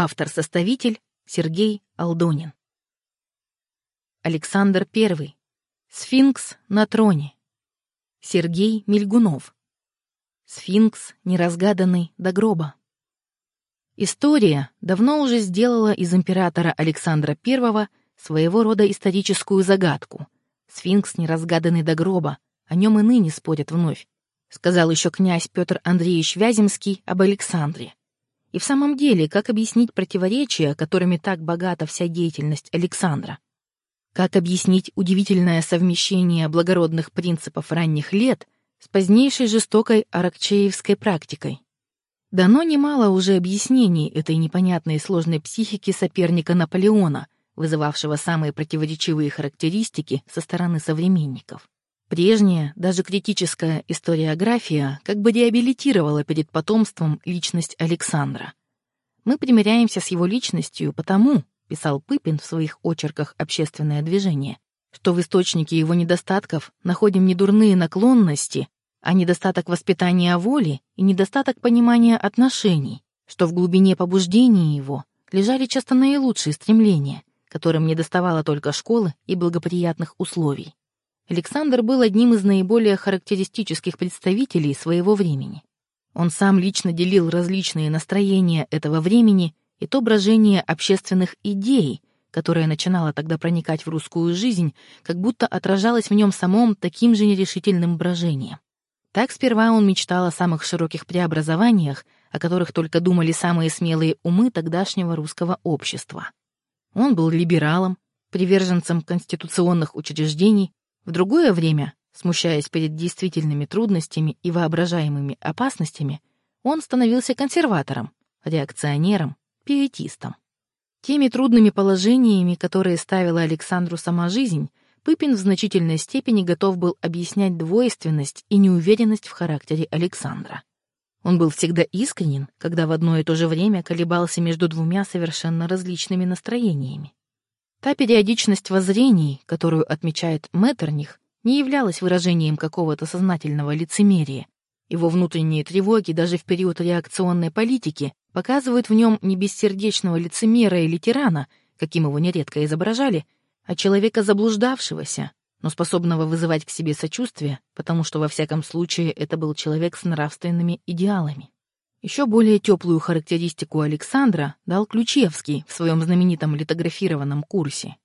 Автор-составитель Сергей Алдонин. Александр I. Сфинкс на троне. Сергей Мельгунов. Сфинкс, неразгаданный до гроба. История давно уже сделала из императора Александра I своего рода историческую загадку. Сфинкс, неразгаданный до гроба, о нем и ныне спорят вновь, сказал еще князь Петр Андреевич Вяземский об Александре. И в самом деле, как объяснить противоречия, которыми так богата вся деятельность Александра? Как объяснить удивительное совмещение благородных принципов ранних лет с позднейшей жестокой аракчеевской практикой? Дано немало уже объяснений этой непонятной и сложной психики соперника Наполеона, вызывавшего самые противоречивые характеристики со стороны современников. Прежняя, даже критическая историография как бы реабилитировала перед потомством личность Александра. «Мы примиряемся с его личностью потому», — писал Пыпин в своих очерках «Общественное движение», что в источнике его недостатков находим не дурные наклонности, а недостаток воспитания воли и недостаток понимания отношений, что в глубине побуждений его лежали часто наилучшие стремления, которым не доставало только школы и благоприятных условий. Александр был одним из наиболее характеристических представителей своего времени. Он сам лично делил различные настроения этого времени и то брожение общественных идей, которое начинало тогда проникать в русскую жизнь, как будто отражалось в нем самом таким же нерешительным брожением. Так сперва он мечтал о самых широких преобразованиях, о которых только думали самые смелые умы тогдашнего русского общества. Он был либералом, приверженцем конституционных учреждений, в другое время, смущаясь перед действительными трудностями и воображаемыми опасностями, он становился консерватором, реакционером, пиетистом. Теми трудными положениями, которые ставила Александру сама жизнь, Пыпин в значительной степени готов был объяснять двойственность и неуверенность в характере Александра. Он был всегда искренен, когда в одно и то же время колебался между двумя совершенно различными настроениями. Та периодичность воззрений, которую отмечает Меттерних, не являлась выражением какого-то сознательного лицемерия. Его внутренние тревоги даже в период реакционной политики показывают в нем не бессердечного лицемера или тирана, каким его нередко изображали, а человека заблуждавшегося, но способного вызывать к себе сочувствие, потому что во всяком случае это был человек с нравственными идеалами. Еще более теплую характеристику Александра дал Ключевский в своем знаменитом литографированном курсе.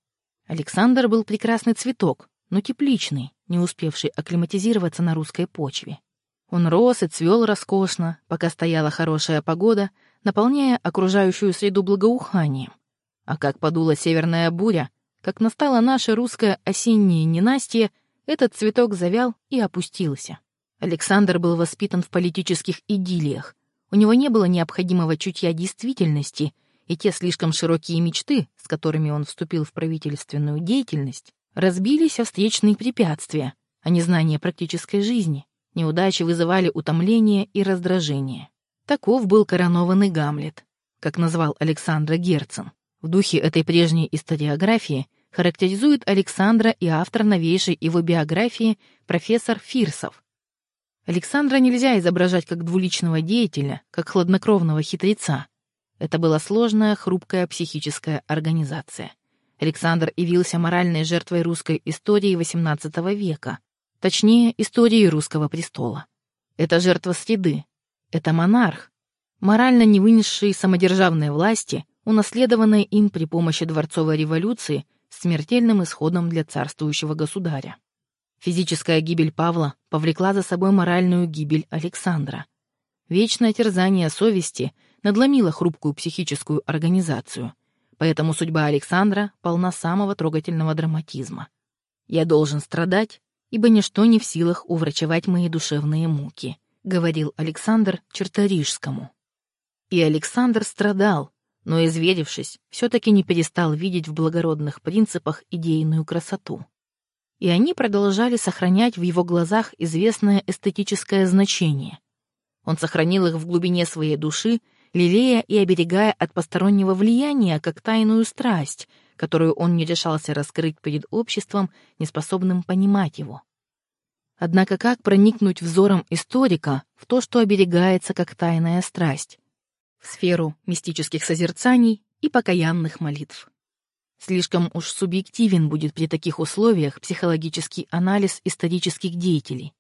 Александр был прекрасный цветок, но тепличный, не успевший акклиматизироваться на русской почве. Он рос и цвел роскошно, пока стояла хорошая погода, наполняя окружающую среду благоуханием. А как подула северная буря, как настало наше русское осеннее ненастье, этот цветок завял и опустился. Александр был воспитан в политических идиллиях, у него не было необходимого чутья действительности, и те слишком широкие мечты, с которыми он вступил в правительственную деятельность, разбились о встречные препятствия, а незнание практической жизни. Неудачи вызывали утомление и раздражение. Таков был коронованный Гамлет, как назвал Александра Герцен. В духе этой прежней историографии характеризует Александра и автор новейшей его биографии профессор Фирсов, Александра нельзя изображать как двуличного деятеля, как хладнокровного хитреца. Это была сложная, хрупкая психическая организация. Александр явился моральной жертвой русской истории XVIII века, точнее, истории русского престола. Это жертва среды, это монарх, морально не вынесший самодержавной власти, унаследованной им при помощи дворцовой революции смертельным исходом для царствующего государя. Физическая гибель Павла повлекла за собой моральную гибель Александра. Вечное терзание совести надломило хрупкую психическую организацию, поэтому судьба Александра полна самого трогательного драматизма. «Я должен страдать, ибо ничто не в силах уврачевать мои душевные муки», говорил Александр Черторижскому. И Александр страдал, но, изверившись, все-таки не перестал видеть в благородных принципах идейную красоту и они продолжали сохранять в его глазах известное эстетическое значение. Он сохранил их в глубине своей души, лелея и оберегая от постороннего влияния как тайную страсть, которую он не решался раскрыть перед обществом, неспособным понимать его. Однако как проникнуть взором историка в то, что оберегается как тайная страсть? в сферу мистических созерцаний и покаянных молитв. Слишком уж субъективен будет при таких условиях психологический анализ исторических деятелей.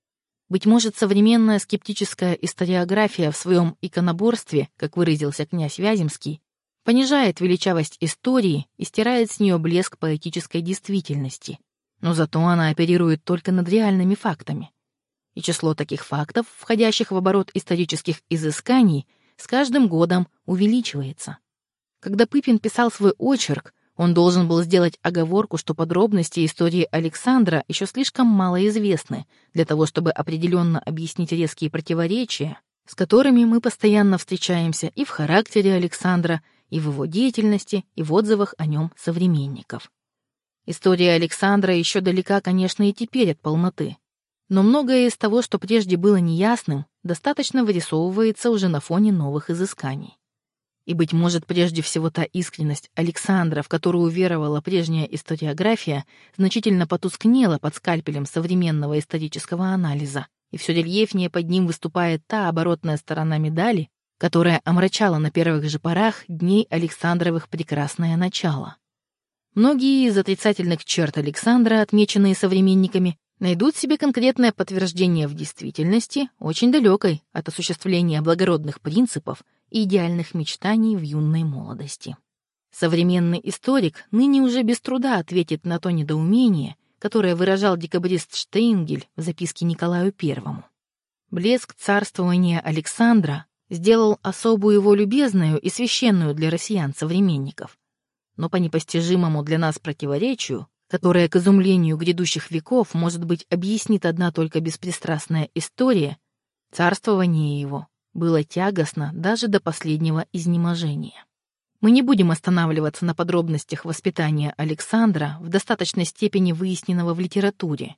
Быть может, современная скептическая историография в своем иконоборстве, как выразился князь Вяземский, понижает величавость истории и стирает с нее блеск поэтической действительности. Но зато она оперирует только над реальными фактами. И число таких фактов, входящих в оборот исторических изысканий, с каждым годом увеличивается. Когда Пыпин писал свой очерк, он должен был сделать оговорку, что подробности истории Александра еще слишком мало известны для того, чтобы определенно объяснить резкие противоречия, с которыми мы постоянно встречаемся и в характере Александра, и в его деятельности, и в отзывах о нем современников. История Александра еще далека, конечно, и теперь от полноты. Но многое из того, что прежде было неясным, достаточно вырисовывается уже на фоне новых изысканий. И, быть может, прежде всего та искренность Александра, в которую веровала прежняя историография, значительно потускнела под скальпелем современного исторического анализа, и все рельефнее под ним выступает та оборотная сторона медали, которая омрачала на первых же порах дней Александровых прекрасное начало. Многие из отрицательных черт Александра, отмеченные современниками, найдут себе конкретное подтверждение в действительности, очень далекой от осуществления благородных принципов и идеальных мечтаний в юной молодости. Современный историк ныне уже без труда ответит на то недоумение, которое выражал декабрист Штейнгель в записке Николаю I. Блеск царствования Александра сделал особую его любезную и священную для россиян-современников. Но по непостижимому для нас противоречию которое к изумлению грядущих веков, может быть, объяснит одна только беспристрастная история, царствование его было тягостно даже до последнего изнеможения. Мы не будем останавливаться на подробностях воспитания Александра в достаточной степени выясненного в литературе.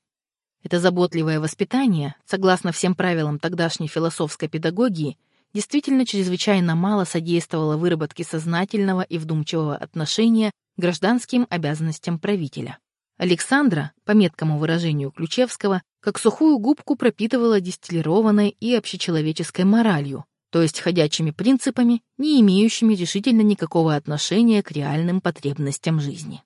Это заботливое воспитание, согласно всем правилам тогдашней философской педагогии, действительно чрезвычайно мало содействовало выработке сознательного и вдумчивого отношения к гражданским обязанностям правителя. Александра, по меткому выражению Ключевского, как сухую губку пропитывала дистиллированной и общечеловеческой моралью, то есть ходячими принципами, не имеющими решительно никакого отношения к реальным потребностям жизни.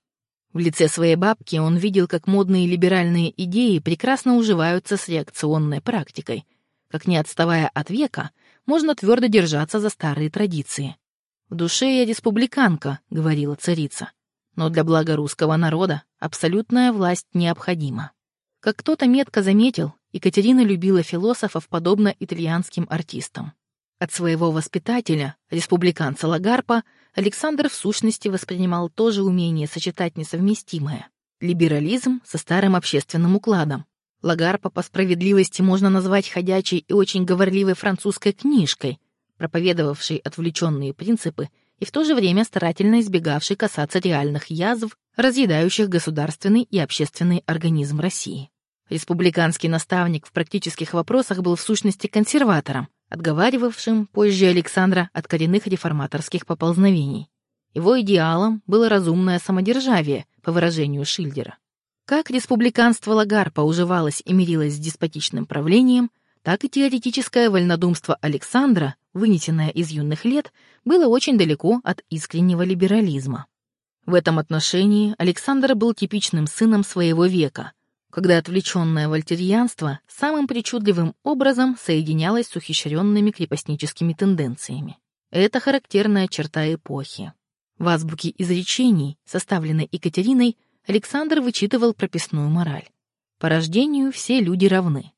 В лице своей бабки он видел, как модные либеральные идеи прекрасно уживаются с реакционной практикой, как не отставая от века, можно твердо держаться за старые традиции. «В душе я республиканка», — говорила царица, но для блага русского народа абсолютная власть необходима. Как кто-то метко заметил, Екатерина любила философов подобно итальянским артистам. От своего воспитателя, республиканца Лагарпа, Александр в сущности воспринимал тоже умение сочетать несовместимое — либерализм со старым общественным укладом. Лагарпа по справедливости можно назвать ходячей и очень говорливой французской книжкой, проповедовавшей отвлеченные принципы и в то же время старательно избегавший касаться реальных язв, разъедающих государственный и общественный организм России. Республиканский наставник в практических вопросах был в сущности консерватором, отговаривавшим позже Александра от коренных реформаторских поползновений. Его идеалом было разумное самодержавие, по выражению Шильдера. Как республиканство Лагарпа уживалось и мирилось с деспотичным правлением, так и теоретическое вольнодумство Александра, вынесенное из юных лет, было очень далеко от искреннего либерализма. В этом отношении Александр был типичным сыном своего века, когда отвлеченное вольтерьянство самым причудливым образом соединялось с ухищренными крепостническими тенденциями. Это характерная черта эпохи. В азбуке изречений, составленной Екатериной, Александр вычитывал прописную мораль. По рождению все люди равны.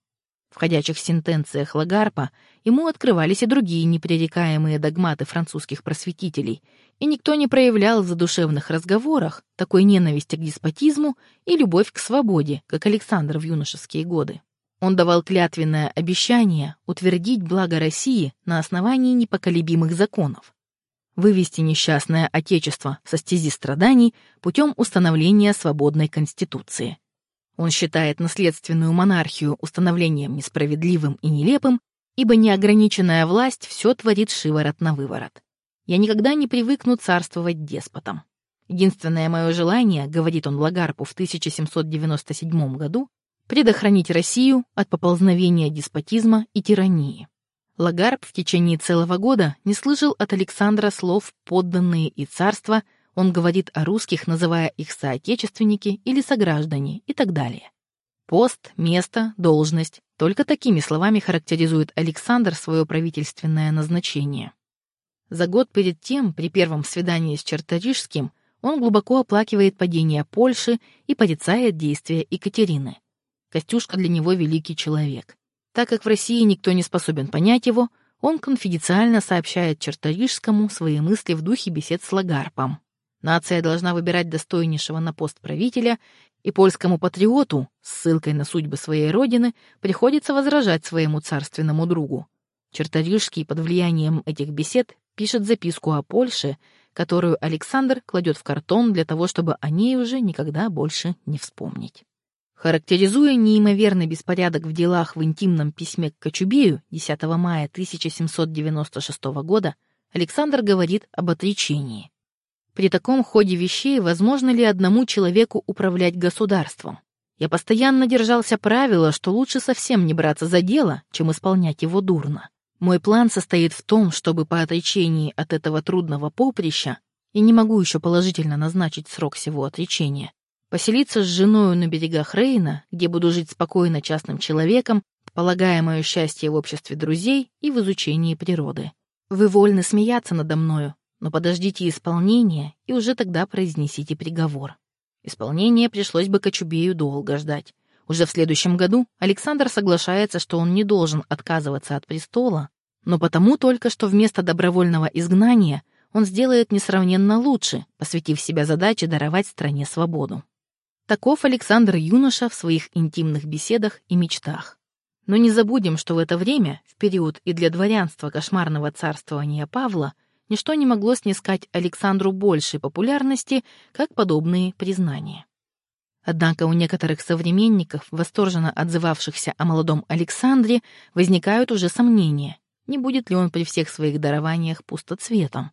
В ходячих сентенциях Лагарпа ему открывались и другие непререкаемые догматы французских просветителей, и никто не проявлял в задушевных разговорах такой ненависти к деспотизму и любовь к свободе, как Александр в юношеские годы. Он давал клятвенное обещание утвердить благо России на основании непоколебимых законов, вывести несчастное Отечество со стези страданий путем установления свободной Конституции. Он считает наследственную монархию установлением несправедливым и нелепым, ибо неограниченная власть все творит шиворот на выворот. Я никогда не привыкну царствовать деспотом. Единственное мое желание, говорит он Лагарпу в 1797 году, предохранить Россию от поползновения деспотизма и тирании. Лагарб в течение целого года не слышал от Александра слов «подданные» и «царство», он говорит о русских, называя их соотечественники или сограждане и так далее. Пост, место, должность — только такими словами характеризует Александр свое правительственное назначение. За год перед тем, при первом свидании с Черторижским, он глубоко оплакивает падение Польши и порицает действия Екатерины. Костюшка для него великий человек. Так как в России никто не способен понять его, он конфиденциально сообщает Черторижскому свои мысли в духе бесед с Лагарпом. Нация должна выбирать достойнейшего на пост правителя, и польскому патриоту, с ссылкой на судьбы своей родины, приходится возражать своему царственному другу. Черторижский под влиянием этих бесед пишет записку о Польше, которую Александр кладет в картон для того, чтобы о ней уже никогда больше не вспомнить. Характеризуя неимоверный беспорядок в делах в интимном письме к Кочубею 10 мая 1796 года, Александр говорит об отречении. При таком ходе вещей возможно ли одному человеку управлять государством? Я постоянно держался правила, что лучше совсем не браться за дело, чем исполнять его дурно. Мой план состоит в том, чтобы по отречении от этого трудного поприща, и не могу еще положительно назначить срок всего отречения, Поселиться с женою на берегах Рейна, где буду жить спокойно частным человеком, полагая мое счастье в обществе друзей и в изучении природы. Вы вольны смеяться надо мною, но подождите исполнения и уже тогда произнесите приговор. Исполнение пришлось бы Кочубею долго ждать. Уже в следующем году Александр соглашается, что он не должен отказываться от престола, но потому только, что вместо добровольного изгнания он сделает несравненно лучше, посвятив себя задаче даровать стране свободу. Таков Александр Юноша в своих интимных беседах и мечтах. Но не забудем, что в это время, в период и для дворянства кошмарного царствования Павла, ничто не могло снискать Александру большей популярности, как подобные признания. Однако у некоторых современников, восторженно отзывавшихся о молодом Александре, возникают уже сомнения, не будет ли он при всех своих дарованиях пустоцветом.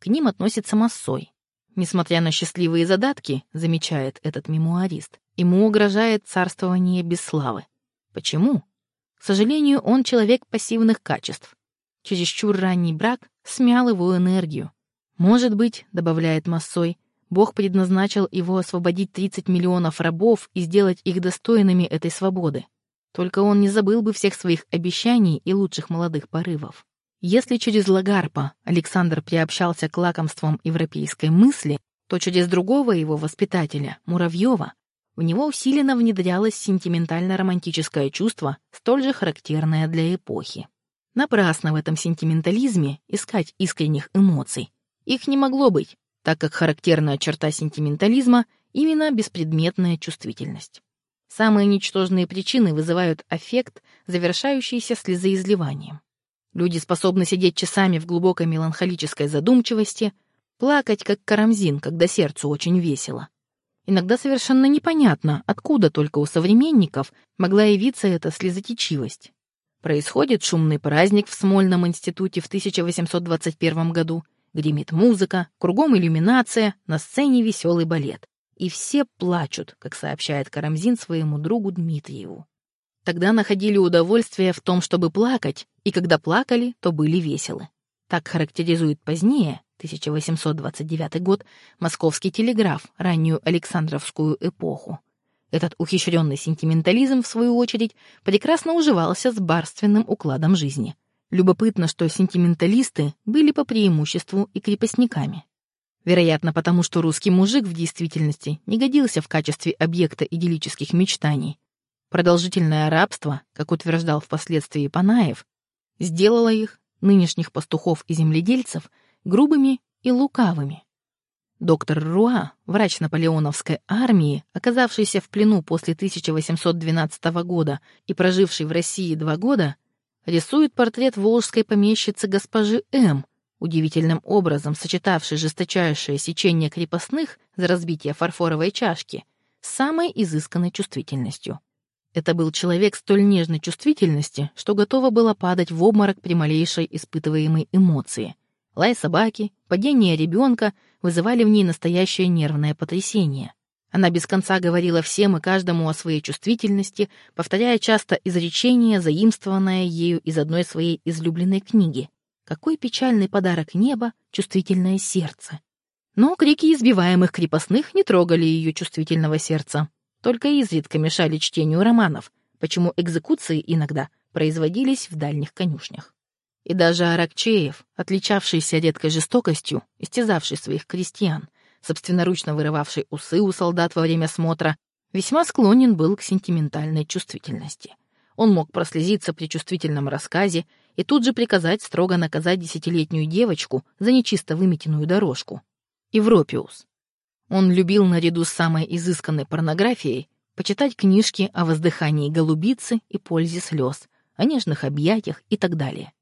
К ним относится Массой. Несмотря на счастливые задатки, замечает этот мемуарист, ему угрожает царствование без славы. Почему? К сожалению, он человек пассивных качеств. Чересчур ранний брак смял его энергию. Может быть, добавляет Массой, Бог предназначил его освободить 30 миллионов рабов и сделать их достойными этой свободы. Только он не забыл бы всех своих обещаний и лучших молодых порывов. Если через Лагарпа Александр приобщался к лакомствам европейской мысли, то через другого его воспитателя, Муравьева, в него усиленно внедрялось сентиментально-романтическое чувство, столь же характерное для эпохи. Напрасно в этом сентиментализме искать искренних эмоций. Их не могло быть, так как характерная черта сентиментализма — именно беспредметная чувствительность. Самые ничтожные причины вызывают аффект, завершающийся слезоизливанием. Люди способны сидеть часами в глубокой меланхолической задумчивости, плакать, как карамзин, когда сердцу очень весело. Иногда совершенно непонятно, откуда только у современников могла явиться эта слезотечивость. Происходит шумный праздник в Смольном институте в 1821 году, гремит музыка, кругом иллюминация, на сцене веселый балет. И все плачут, как сообщает Карамзин своему другу Дмитриеву. Тогда находили удовольствие в том, чтобы плакать, и когда плакали, то были веселы. Так характеризует позднее, 1829 год, московский телеграф, раннюю Александровскую эпоху. Этот ухищренный сентиментализм, в свою очередь, прекрасно уживался с барственным укладом жизни. Любопытно, что сентименталисты были по преимуществу и крепостниками. Вероятно, потому что русский мужик в действительности не годился в качестве объекта идиллических мечтаний, Продолжительное рабство, как утверждал впоследствии Панаев, сделало их, нынешних пастухов и земледельцев, грубыми и лукавыми. Доктор Руа, врач наполеоновской армии, оказавшийся в плену после 1812 года и проживший в России два года, рисует портрет волжской помещицы госпожи М., удивительным образом сочетавшей жесточайшее сечение крепостных за разбитие фарфоровой чашки с самой изысканной чувствительностью. Это был человек столь нежной чувствительности, что готова была падать в обморок при малейшей испытываемой эмоции. Лай собаки, падение ребенка вызывали в ней настоящее нервное потрясение. Она без конца говорила всем и каждому о своей чувствительности, повторяя часто изречение, заимствованное ею из одной своей излюбленной книги. Какой печальный подарок неба — чувствительное сердце. Но крики избиваемых крепостных не трогали ее чувствительного сердца. Только изредка мешали чтению романов, почему экзекуции иногда производились в дальних конюшнях. И даже Аракчеев, отличавшийся редкой жестокостью, истязавший своих крестьян, собственноручно вырывавший усы у солдат во время смотра, весьма склонен был к сентиментальной чувствительности. Он мог прослезиться при чувствительном рассказе и тут же приказать строго наказать десятилетнюю девочку за нечисто выметенную дорожку. Европиус. Он любил наряду с самой изысканной порнографией почитать книжки о воздыхании голубицы и пользе слез, о нежных объятиях и так далее.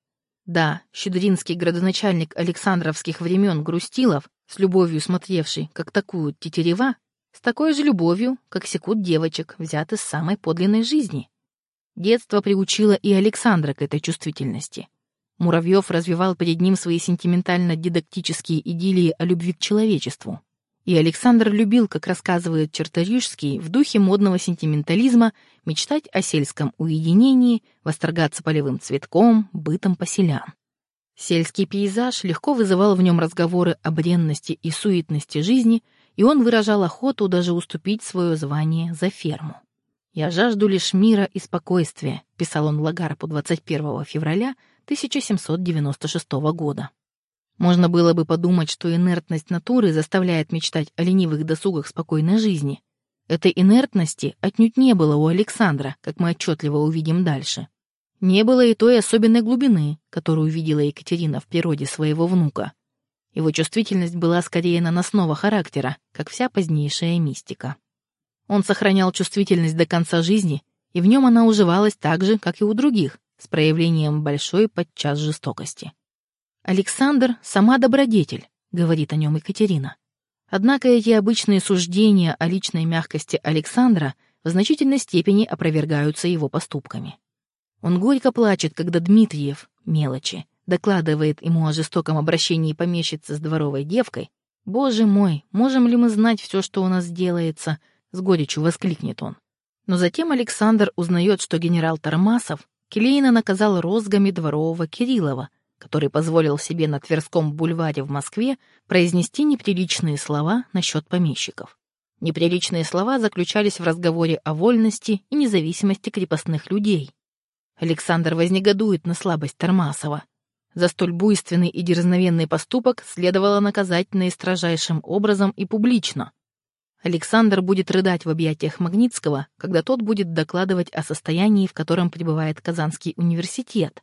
Да, щедринский градоначальник Александровских времен Грустилов с любовью смотревший, как такую тетерева, с такой же любовью, как секут девочек, взяты с самой подлинной жизни. Детство приучило и Александра к этой чувствительности. Муравьев развивал перед ним свои сентиментально-дидактические идиллии о любви к человечеству. И Александр любил, как рассказывает Черторижский, в духе модного сентиментализма мечтать о сельском уединении, восторгаться полевым цветком, бытом поселян. Сельский пейзаж легко вызывал в нем разговоры о бренности и суетности жизни, и он выражал охоту даже уступить свое звание за ферму. «Я жажду лишь мира и спокойствия», — писал он Лагарпу 21 февраля 1796 года. Можно было бы подумать, что инертность натуры заставляет мечтать о ленивых досугах спокойной жизни. Этой инертности отнюдь не было у Александра, как мы отчетливо увидим дальше. Не было и той особенной глубины, которую видела Екатерина в природе своего внука. Его чувствительность была скорее наносного характера, как вся позднейшая мистика. Он сохранял чувствительность до конца жизни, и в нем она уживалась так же, как и у других, с проявлением большой подчас жестокости. «Александр — сама добродетель», — говорит о нем Екатерина. Однако эти обычные суждения о личной мягкости Александра в значительной степени опровергаются его поступками. Он горько плачет, когда Дмитриев, мелочи, докладывает ему о жестоком обращении помещицы с дворовой девкой. «Боже мой, можем ли мы знать все, что у нас делается?» — с горечью воскликнет он. Но затем Александр узнает, что генерал Тормасов Келейно наказал розгами дворового Кириллова, который позволил себе на Тверском бульваре в Москве произнести неприличные слова насчет помещиков. Неприличные слова заключались в разговоре о вольности и независимости крепостных людей. Александр вознегодует на слабость Тормасова. За столь буйственный и дерзновенный поступок следовало наказать наистрожайшим образом и публично. Александр будет рыдать в объятиях Магнитского, когда тот будет докладывать о состоянии, в котором пребывает Казанский университет.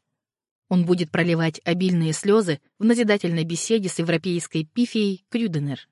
Он будет проливать обильные слезы в назидательной беседе с европейской пифией Крюденер.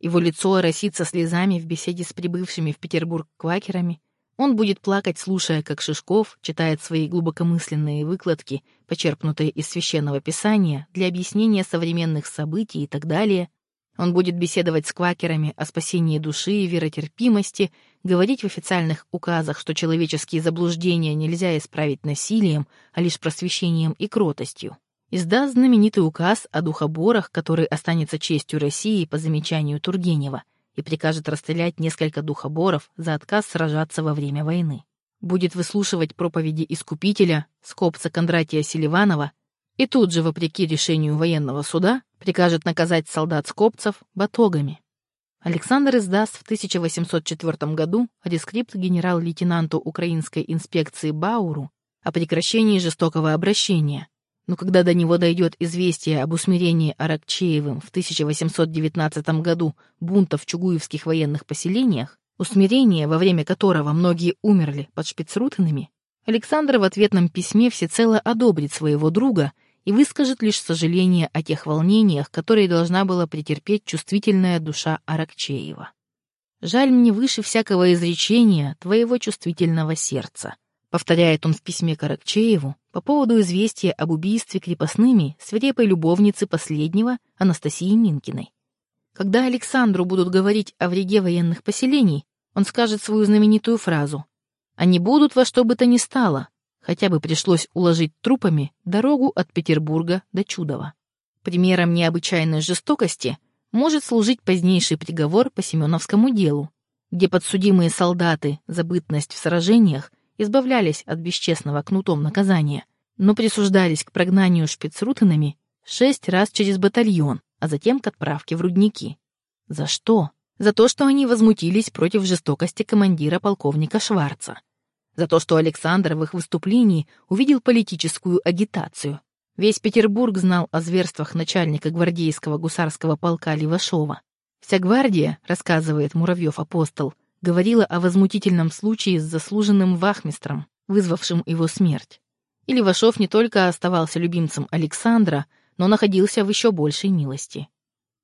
Его лицо оросится слезами в беседе с прибывшими в Петербург квакерами, он будет плакать, слушая, как Шишков читает свои глубокомысленные выкладки, почерпнутые из священного писания, для объяснения современных событий и так далее. Он будет беседовать с квакерами о спасении души и веротерпимости, говорить в официальных указах, что человеческие заблуждения нельзя исправить насилием, а лишь просвещением и кротостью. Издаст знаменитый указ о духоборах, который останется честью России по замечанию Тургенева — и прикажет расстрелять несколько духоборов за отказ сражаться во время войны. Будет выслушивать проповеди Искупителя, скопца Кондратия Селиванова, и тут же, вопреки решению военного суда, прикажет наказать солдат-скопцев батогами. Александр издаст в 1804 году рескрипт генерал-лейтенанту украинской инспекции Бауру о прекращении жестокого обращения, но когда до него дойдет известие об усмирении Аракчеевым в 1819 году бунта в чугуевских военных поселениях, усмирение, во время которого многие умерли под шпицрутенами, Александр в ответном письме всецело одобрит своего друга и выскажет лишь сожаление о тех волнениях, которые должна была претерпеть чувствительная душа Аракчеева. «Жаль мне выше всякого изречения твоего чувствительного сердца», повторяет он в письме Каракчееву по поводу известия об убийстве крепостными свирепой любовницы последнего Анастасии Минкиной. Когда Александру будут говорить о вреде военных поселений, он скажет свою знаменитую фразу «Они будут во что бы то ни стало», хотя бы пришлось уложить трупами дорогу от Петербурга до Чудова. Примером необычайной жестокости может служить позднейший приговор по Семеновскому делу, где подсудимые солдаты за бытность в сражениях избавлялись от бесчестного кнутом наказания, но присуждались к прогнанию шпицрутенами шесть раз через батальон, а затем к отправке в рудники. За что? За то, что они возмутились против жестокости командира полковника Шварца. За то, что Александр в их выступлении увидел политическую агитацию. Весь Петербург знал о зверствах начальника гвардейского гусарского полка Левашова. Вся гвардия, рассказывает Муравьев-апостол, говорила о возмутительном случае с заслуженным вахмистром, вызвавшим его смерть. И Левашов не только оставался любимцем Александра, но находился в еще большей милости.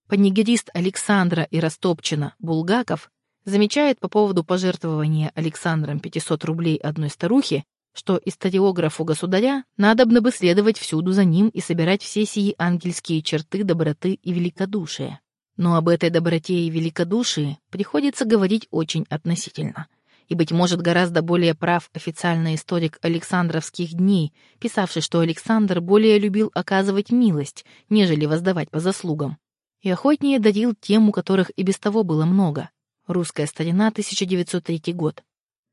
Панигерист Александра и Растопчина Булгаков замечает по поводу пожертвования Александром 500 рублей одной старухе, что историографу государя надобно бы следовать всюду за ним и собирать все сии ангельские черты доброты и великодушия. Но об этой доброте и великодушии приходится говорить очень относительно. И, быть может, гораздо более прав официальный историк Александровских дней, писавший, что Александр более любил оказывать милость, нежели воздавать по заслугам и охотнее дарил тем, у которых и без того было много. Русская старина, 1903 год.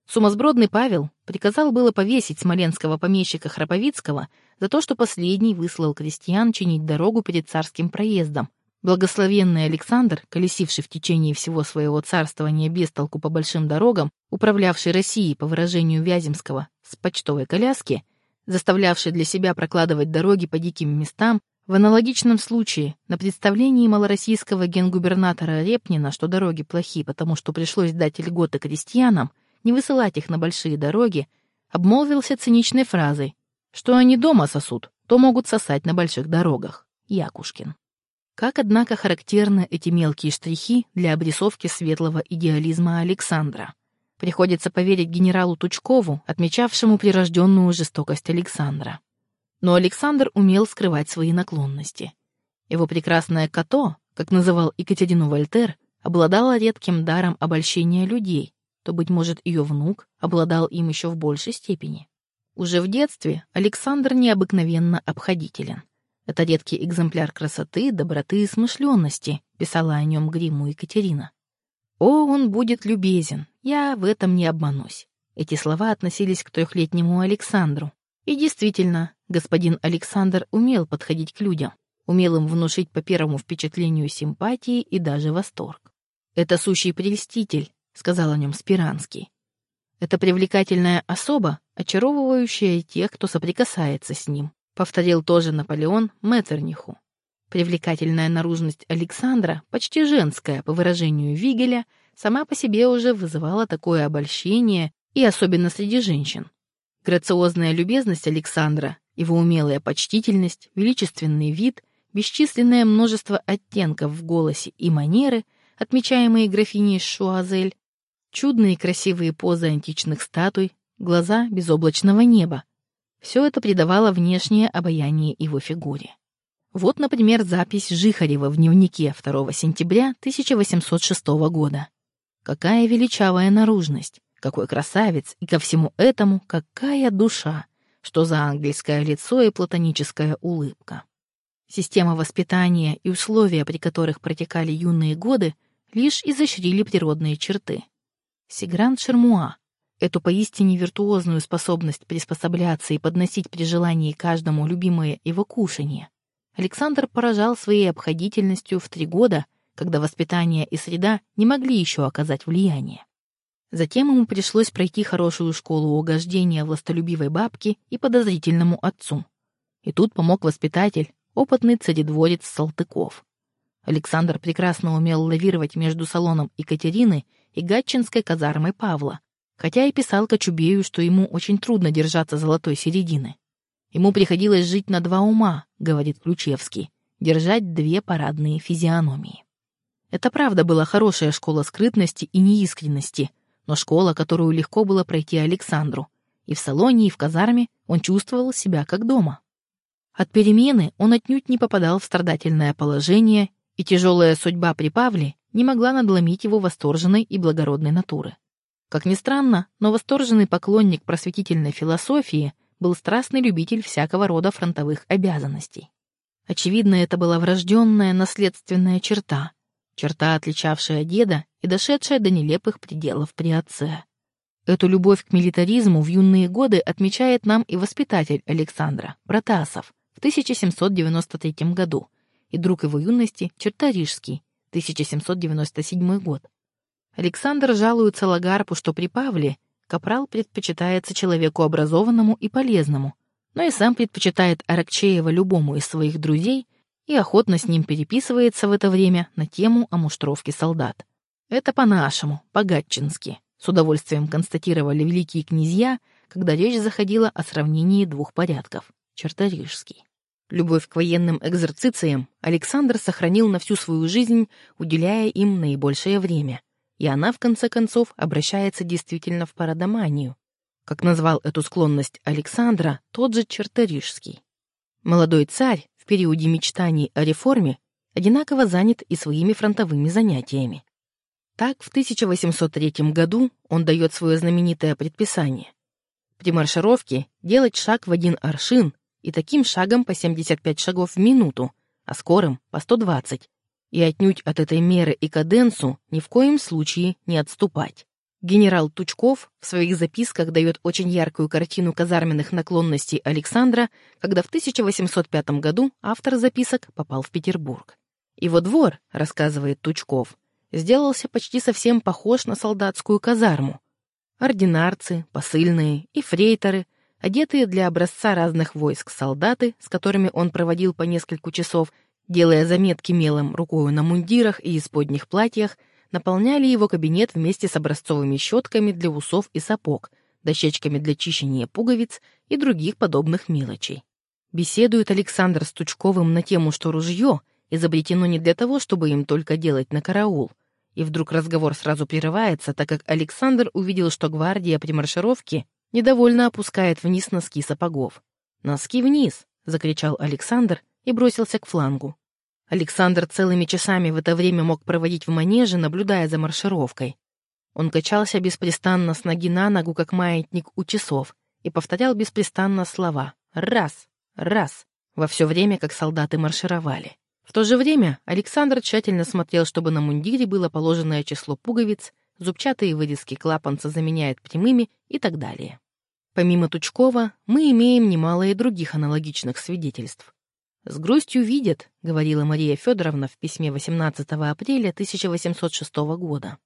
Сумасбродный Павел приказал было повесить смоленского помещика Храповицкого за то, что последний выслал крестьян чинить дорогу перед царским проездом. Благословенный Александр, колесивший в течение всего своего царствования без толку по большим дорогам, управлявший Россией, по выражению Вяземского, с почтовой коляски, заставлявший для себя прокладывать дороги по диким местам, в аналогичном случае на представлении малороссийского генгубернатора Репнина, что дороги плохи, потому что пришлось дать льготы крестьянам, не высылать их на большие дороги, обмолвился циничной фразой, что они дома сосут, то могут сосать на больших дорогах. Якушкин. Как, однако, характерны эти мелкие штрихи для обрисовки светлого идеализма Александра. Приходится поверить генералу Тучкову, отмечавшему прирожденную жестокость Александра. Но Александр умел скрывать свои наклонности. Его прекрасное «като», как называл Екатерину Вольтер, обладала редким даром обольщения людей, то, быть может, ее внук обладал им еще в большей степени. Уже в детстве Александр необыкновенно обходителен. Это редкий экземпляр красоты, доброты и смышленности, писала о нем гриму Екатерина. «О, он будет любезен, я в этом не обманусь». Эти слова относились к трехлетнему Александру. И действительно, господин Александр умел подходить к людям, умел им внушить по первому впечатлению симпатии и даже восторг. «Это сущий прелеститель», — сказал о нем Спиранский. «Это привлекательная особа, очаровывающая тех, кто соприкасается с ним», — повторил тоже Наполеон Меттерниху. Привлекательная наружность Александра, почти женская, по выражению Вигеля, сама по себе уже вызывала такое обольщение, и особенно среди женщин. Грациозная любезность Александра, его умелая почтительность, величественный вид, бесчисленное множество оттенков в голосе и манеры, отмечаемые графиней Шуазель, чудные красивые позы античных статуй, глаза безоблачного неба. Все это придавало внешнее обаяние его фигуре. Вот, например, запись Жихарева в дневнике 2 сентября 1806 года. Какая величавая наружность! Какой красавец, и ко всему этому какая душа! Что за ангельское лицо и платоническая улыбка! Система воспитания и условия, при которых протекали юные годы, лишь изощрили природные черты. Сигран Шермуа, эту поистине виртуозную способность приспосабляться и подносить при желании каждому любимое его кушанье, Александр поражал своей обходительностью в три года, когда воспитание и среда не могли еще оказать влияние. Затем ему пришлось пройти хорошую школу угождения властолюбивой бабке и подозрительному отцу. И тут помог воспитатель, опытный царедворец Салтыков. Александр прекрасно умел лавировать между салоном Екатерины и гатчинской казармой Павла, хотя и писал Кочубею, что ему очень трудно держаться золотой середины. Ему приходилось жить на два ума, говорит Ключевский, держать две парадные физиономии. Это правда была хорошая школа скрытности и неискренности — но школа, которую легко было пройти Александру. И в салоне, и в казарме он чувствовал себя как дома. От перемены он отнюдь не попадал в страдательное положение, и тяжелая судьба при Павле не могла надломить его восторженной и благородной натуры. Как ни странно, но восторженный поклонник просветительной философии был страстный любитель всякого рода фронтовых обязанностей. Очевидно, это была врожденная наследственная черта, черта, отличавшая деда и дошедшая до нелепых пределов при отце. Эту любовь к милитаризму в юные годы отмечает нам и воспитатель Александра, Протасов, в 1793 году, и друг его юности Черторижский, 1797 год. Александр жалуется Лагарпу, что при Павле Капрал предпочитается человеку образованному и полезному, но и сам предпочитает Аракчеева любому из своих друзей и охотно с ним переписывается в это время на тему о муштровке солдат. Это по-нашему, по-гатчински, с удовольствием констатировали великие князья, когда речь заходила о сравнении двух порядков — черторижский. Любовь к военным экзерцициям Александр сохранил на всю свою жизнь, уделяя им наибольшее время, и она, в конце концов, обращается действительно в парадоманию, как назвал эту склонность Александра тот же Черторижский. Молодой царь в периоде мечтаний о реформе одинаково занят и своими фронтовыми занятиями. Так, в 1803 году он дает свое знаменитое предписание. При маршировке делать шаг в один аршин и таким шагом по 75 шагов в минуту, а скорым — по 120, и отнюдь от этой меры и каденсу ни в коем случае не отступать. Генерал Тучков в своих записках дает очень яркую картину казарменных наклонностей Александра, когда в 1805 году автор записок попал в Петербург. Его двор, рассказывает Тучков, сделался почти совсем похож на солдатскую казарму. Ординарцы, посыльные и фрейторы, одетые для образца разных войск солдаты, с которыми он проводил по несколько часов, делая заметки мелом рукою на мундирах и исподних платьях, наполняли его кабинет вместе с образцовыми щетками для усов и сапог, дощечками для чищения пуговиц и других подобных мелочей. Беседует Александр с Тучковым на тему, что ружье изобретено не для того, чтобы им только делать на караул. И вдруг разговор сразу прерывается, так как Александр увидел, что гвардия при маршировке недовольно опускает вниз носки сапогов. «Носки вниз!» — закричал Александр и бросился к флангу. Александр целыми часами в это время мог проводить в манеже, наблюдая за маршировкой. Он качался беспрестанно с ноги на ногу, как маятник у часов, и повторял беспрестанно слова «раз, раз» во все время, как солдаты маршировали. В то же время Александр тщательно смотрел, чтобы на мундире было положенное число пуговиц, зубчатые вырезки клапанца заменяют прямыми и так далее. Помимо Тучкова, мы имеем немало и других аналогичных свидетельств. «С грустью видят», — говорила Мария Федоровна в письме 18 апреля 1806 года,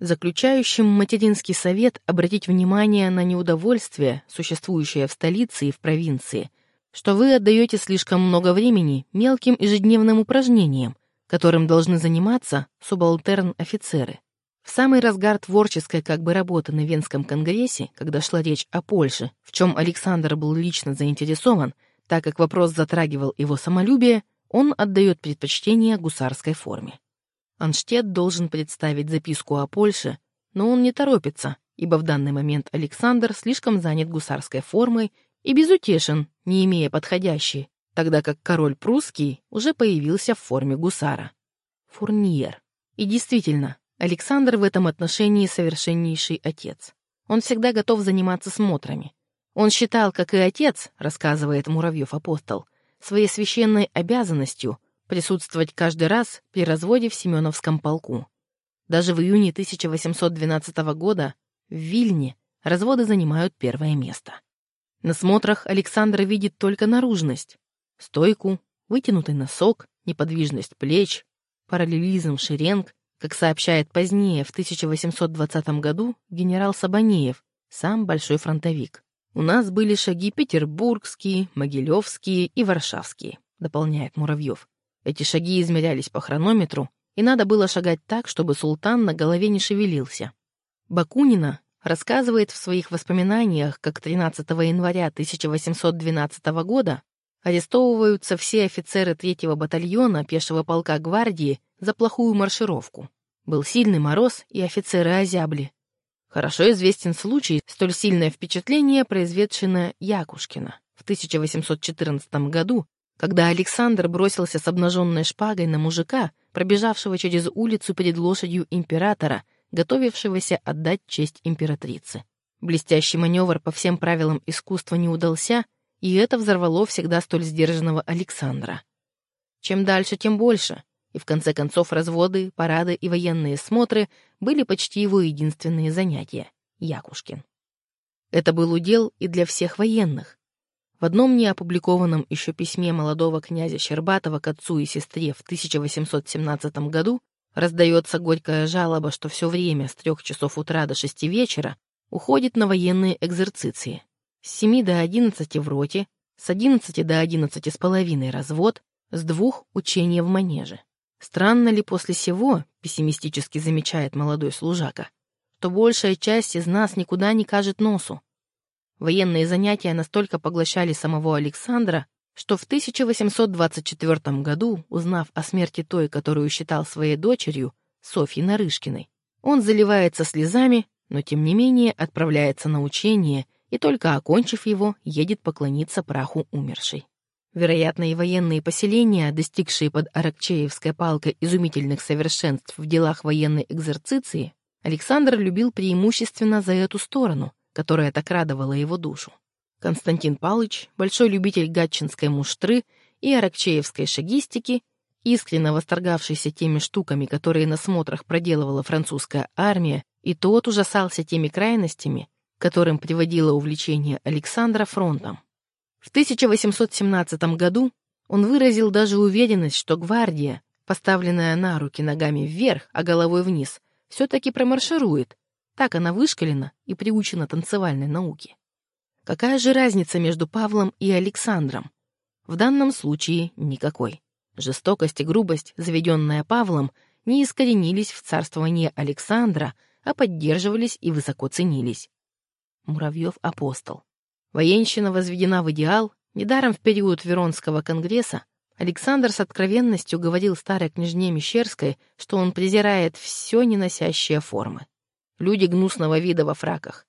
заключающим материнский совет обратить внимание на неудовольствие, существующее в столице и в провинции, что вы отдаете слишком много времени мелким ежедневным упражнениям, которым должны заниматься субалтерн-офицеры. В самый разгар творческой как бы работы на Венском конгрессе, когда шла речь о Польше, в чем Александр был лично заинтересован, так как вопрос затрагивал его самолюбие, он отдает предпочтение гусарской форме. Анштет должен представить записку о Польше, но он не торопится, ибо в данный момент Александр слишком занят гусарской формой и безутешен, не имея подходящей, тогда как король прусский уже появился в форме гусара. Фурниер. И действительно, Александр в этом отношении совершеннейший отец. Он всегда готов заниматься смотрами, он считал, как и отец, рассказывает Муравьев-апостол, своей священной обязанностью присутствовать каждый раз при разводе в Семеновском полку. Даже в июне 1812 года в Вильне разводы занимают первое место. На смотрах Александр видит только наружность, стойку, вытянутый носок, неподвижность плеч, параллелизм шеренг, как сообщает позднее, в 1820 году генерал Сабанеев, сам большой фронтовик. У нас были шаги петербургские, могилевские и варшавские, дополняет Муравьев. Эти шаги измерялись по хронометру, и надо было шагать так, чтобы султан на голове не шевелился. Бакунина рассказывает в своих воспоминаниях, как 13 января 1812 года арестовываются все офицеры третьего батальона пешего полка гвардии за плохую маршировку. Был сильный мороз, и офицеры озябли. Хорошо известен случай, столь сильное впечатление, произведшее на Якушкина в 1814 году, когда Александр бросился с обнаженной шпагой на мужика, пробежавшего через улицу перед лошадью императора, готовившегося отдать честь императрице. Блестящий маневр по всем правилам искусства не удался, и это взорвало всегда столь сдержанного Александра. Чем дальше, тем больше, и в конце концов разводы, парады и военные смотры были почти его единственные занятия. Якушкин. Это был удел и для всех военных. В одном неопубликованном еще письме молодого князя Щербатова к отцу и сестре в 1817 году раздается горькая жалоба, что все время с трех часов утра до шести вечера уходит на военные экзерциции. С семи до одиннадцати в роте, с одиннадцати до одиннадцати с половиной развод, с двух — учения в манеже. Странно ли после сего, пессимистически замечает молодой служака, что большая часть из нас никуда не кажет носу. Военные занятия настолько поглощали самого Александра, что в 1824 году, узнав о смерти той, которую считал своей дочерью, Софьи Нарышкиной, он заливается слезами, но тем не менее отправляется на учение и, только окончив его, едет поклониться праху умершей. Вероятно, и военные поселения, достигшие под Аракчеевской палкой изумительных совершенств в делах военной экзерциции, Александр любил преимущественно за эту сторону, которая так радовала его душу. Константин Палыч, большой любитель гатчинской муштры и аракчеевской шагистики, искренне восторгавшийся теми штуками, которые на смотрах проделывала французская армия, и тот ужасался теми крайностями, которым приводило увлечение Александра фронтом. В 1817 году он выразил даже уверенность, что гвардия, поставленная на руки ногами вверх, а головой вниз, все-таки промарширует. Так она вышкалена и приучена танцевальной науке. Какая же разница между Павлом и Александром? В данном случае никакой. Жестокость и грубость, заведенная Павлом, не искоренились в царствовании Александра, а поддерживались и высоко ценились. Муравьев апостол. Военщина возведена в идеал, недаром в период Веронского конгресса Александр с откровенностью говорил старой княжне Мещерской, что он презирает все, не носящее формы. Люди гнусного вида во фраках.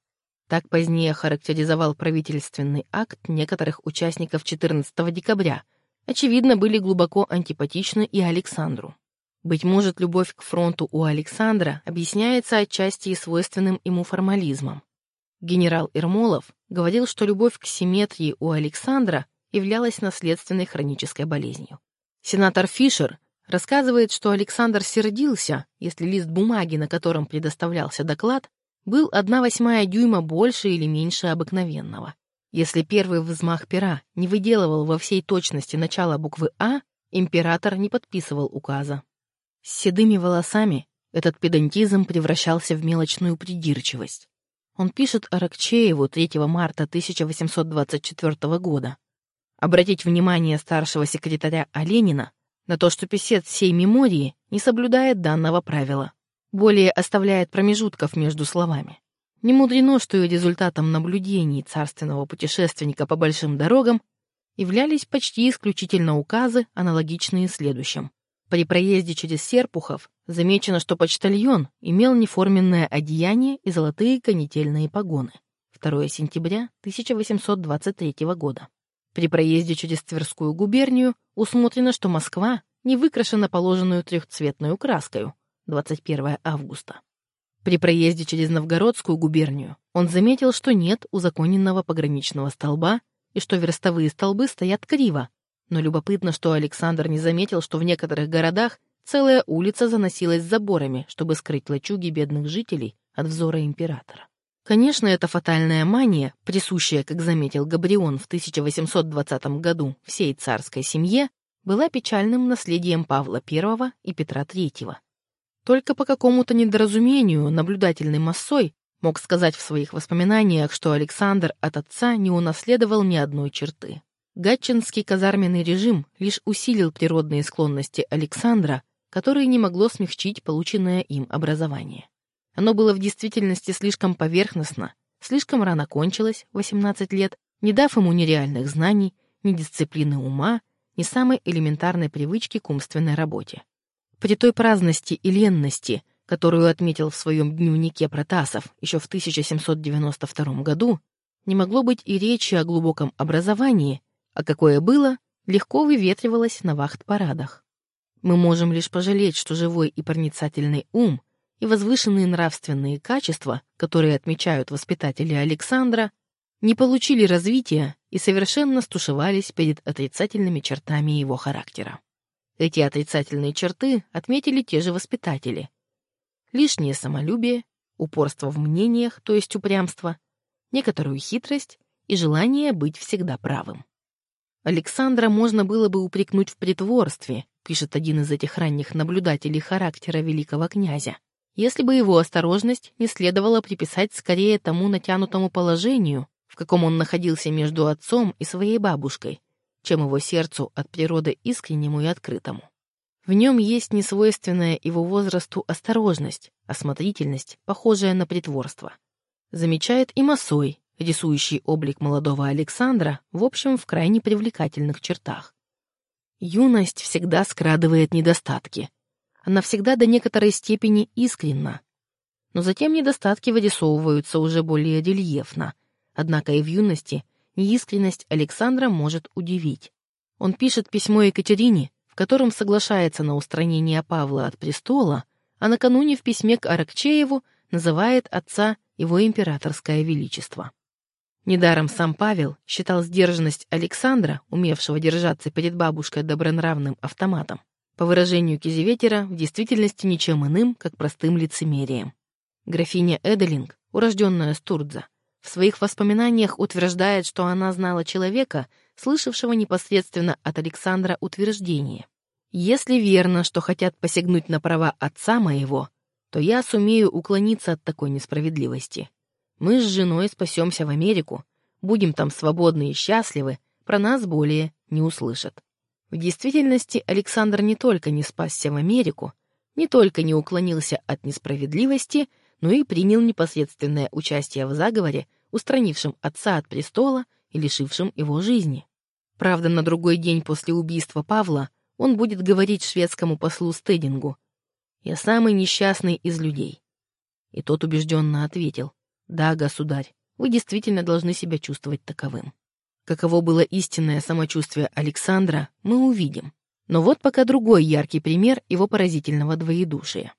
Так позднее характеризовал правительственный акт некоторых участников 14 декабря. Очевидно, были глубоко антипатичны и Александру. Быть может, любовь к фронту у Александра объясняется отчасти и свойственным ему формализмом. Генерал Ермолов говорил, что любовь к симметрии у Александра являлась наследственной хронической болезнью. Сенатор Фишер рассказывает, что Александр сердился, если лист бумаги, на котором предоставлялся доклад, был одна восьмая дюйма больше или меньше обыкновенного. Если первый взмах пера не выделывал во всей точности начало буквы «А», император не подписывал указа. С седыми волосами этот педантизм превращался в мелочную придирчивость. Он пишет Аракчееву 3 марта 1824 года обратить внимание старшего секретаря Оленина на то, что писец сей мемории не соблюдает данного правила, более оставляет промежутков между словами. Не мудрено, что и результатом наблюдений царственного путешественника по большим дорогам являлись почти исключительно указы, аналогичные следующим. При проезде через Серпухов замечено, что почтальон имел неформенное одеяние и золотые канительные погоны. 2 сентября 1823 года. При проезде через Тверскую губернию усмотрено, что Москва не выкрашена положенную трехцветную краской 21 августа. При проезде через Новгородскую губернию он заметил, что нет узаконенного пограничного столба и что верстовые столбы стоят криво, но любопытно, что Александр не заметил, что в некоторых городах целая улица заносилась заборами, чтобы скрыть лачуги бедных жителей от взора императора. Конечно, эта фатальная мания, присущая, как заметил Габрион в 1820 году всей царской семье, была печальным наследием Павла I и Петра III. Только по какому-то недоразумению наблюдательный массой мог сказать в своих воспоминаниях, что Александр от отца не унаследовал ни одной черты. Гатчинский казарменный режим лишь усилил природные склонности Александра, которые не могло смягчить полученное им образование. Оно было в действительности слишком поверхностно, слишком рано кончилось, 18 лет, не дав ему ни реальных знаний, ни дисциплины ума, ни самой элементарной привычки к умственной работе. При той праздности и ленности, которую отметил в своем дневнике Протасов еще в 1792 году, не могло быть и речи о глубоком образовании, а какое было, легко выветривалось на вахт-парадах. Мы можем лишь пожалеть, что живой и проницательный ум и возвышенные нравственные качества, которые отмечают воспитатели Александра, не получили развития и совершенно стушевались перед отрицательными чертами его характера. Эти отрицательные черты отметили те же воспитатели. Лишнее самолюбие, упорство в мнениях, то есть упрямство, некоторую хитрость и желание быть всегда правым. Александра можно было бы упрекнуть в притворстве, пишет один из этих ранних наблюдателей характера великого князя, если бы его осторожность не следовало приписать скорее тому натянутому положению, в каком он находился между отцом и своей бабушкой, чем его сердцу от природы искреннему и открытому. В нем есть несвойственная его возрасту осторожность, осмотрительность, похожая на притворство. Замечает и Масой, рисующий облик молодого Александра, в общем, в крайне привлекательных чертах. Юность всегда скрадывает недостатки. Она всегда до некоторой степени искренна. Но затем недостатки вырисовываются уже более рельефно. Однако и в юности неискренность Александра может удивить. Он пишет письмо Екатерине, в котором соглашается на устранение Павла от престола, а накануне в письме к Аракчееву называет отца его императорское величество. Недаром сам Павел считал сдержанность Александра, умевшего держаться перед бабушкой добронравным автоматом, по выражению Кизеветера, в действительности ничем иным, как простым лицемерием. Графиня Эделинг, урожденная Стурдза, в своих воспоминаниях утверждает, что она знала человека, слышавшего непосредственно от Александра утверждение. «Если верно, что хотят посягнуть на права отца моего, то я сумею уклониться от такой несправедливости. Мы с женой спасемся в Америку, будем там свободны и счастливы, про нас более не услышат. В действительности Александр не только не спасся в Америку, не только не уклонился от несправедливости, но и принял непосредственное участие в заговоре, устранившем отца от престола и лишившем его жизни. Правда, на другой день после убийства Павла он будет говорить шведскому послу Стедингу «Я самый несчастный из людей». И тот убежденно ответил да, государь, вы действительно должны себя чувствовать таковым. Каково было истинное самочувствие Александра, мы увидим. Но вот пока другой яркий пример его поразительного двоедушия.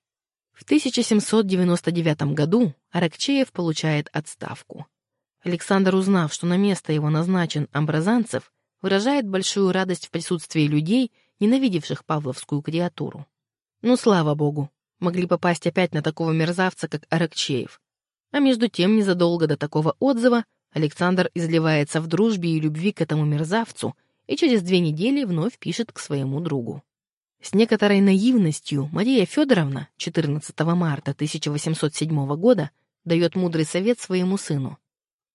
В 1799 году Аракчеев получает отставку. Александр, узнав, что на место его назначен Амбразанцев, выражает большую радость в присутствии людей, ненавидевших павловскую креатуру. Ну, слава богу, могли попасть опять на такого мерзавца, как Аракчеев, а между тем, незадолго до такого отзыва, Александр изливается в дружбе и любви к этому мерзавцу и через две недели вновь пишет к своему другу. С некоторой наивностью Мария Федоровна 14 марта 1807 года дает мудрый совет своему сыну.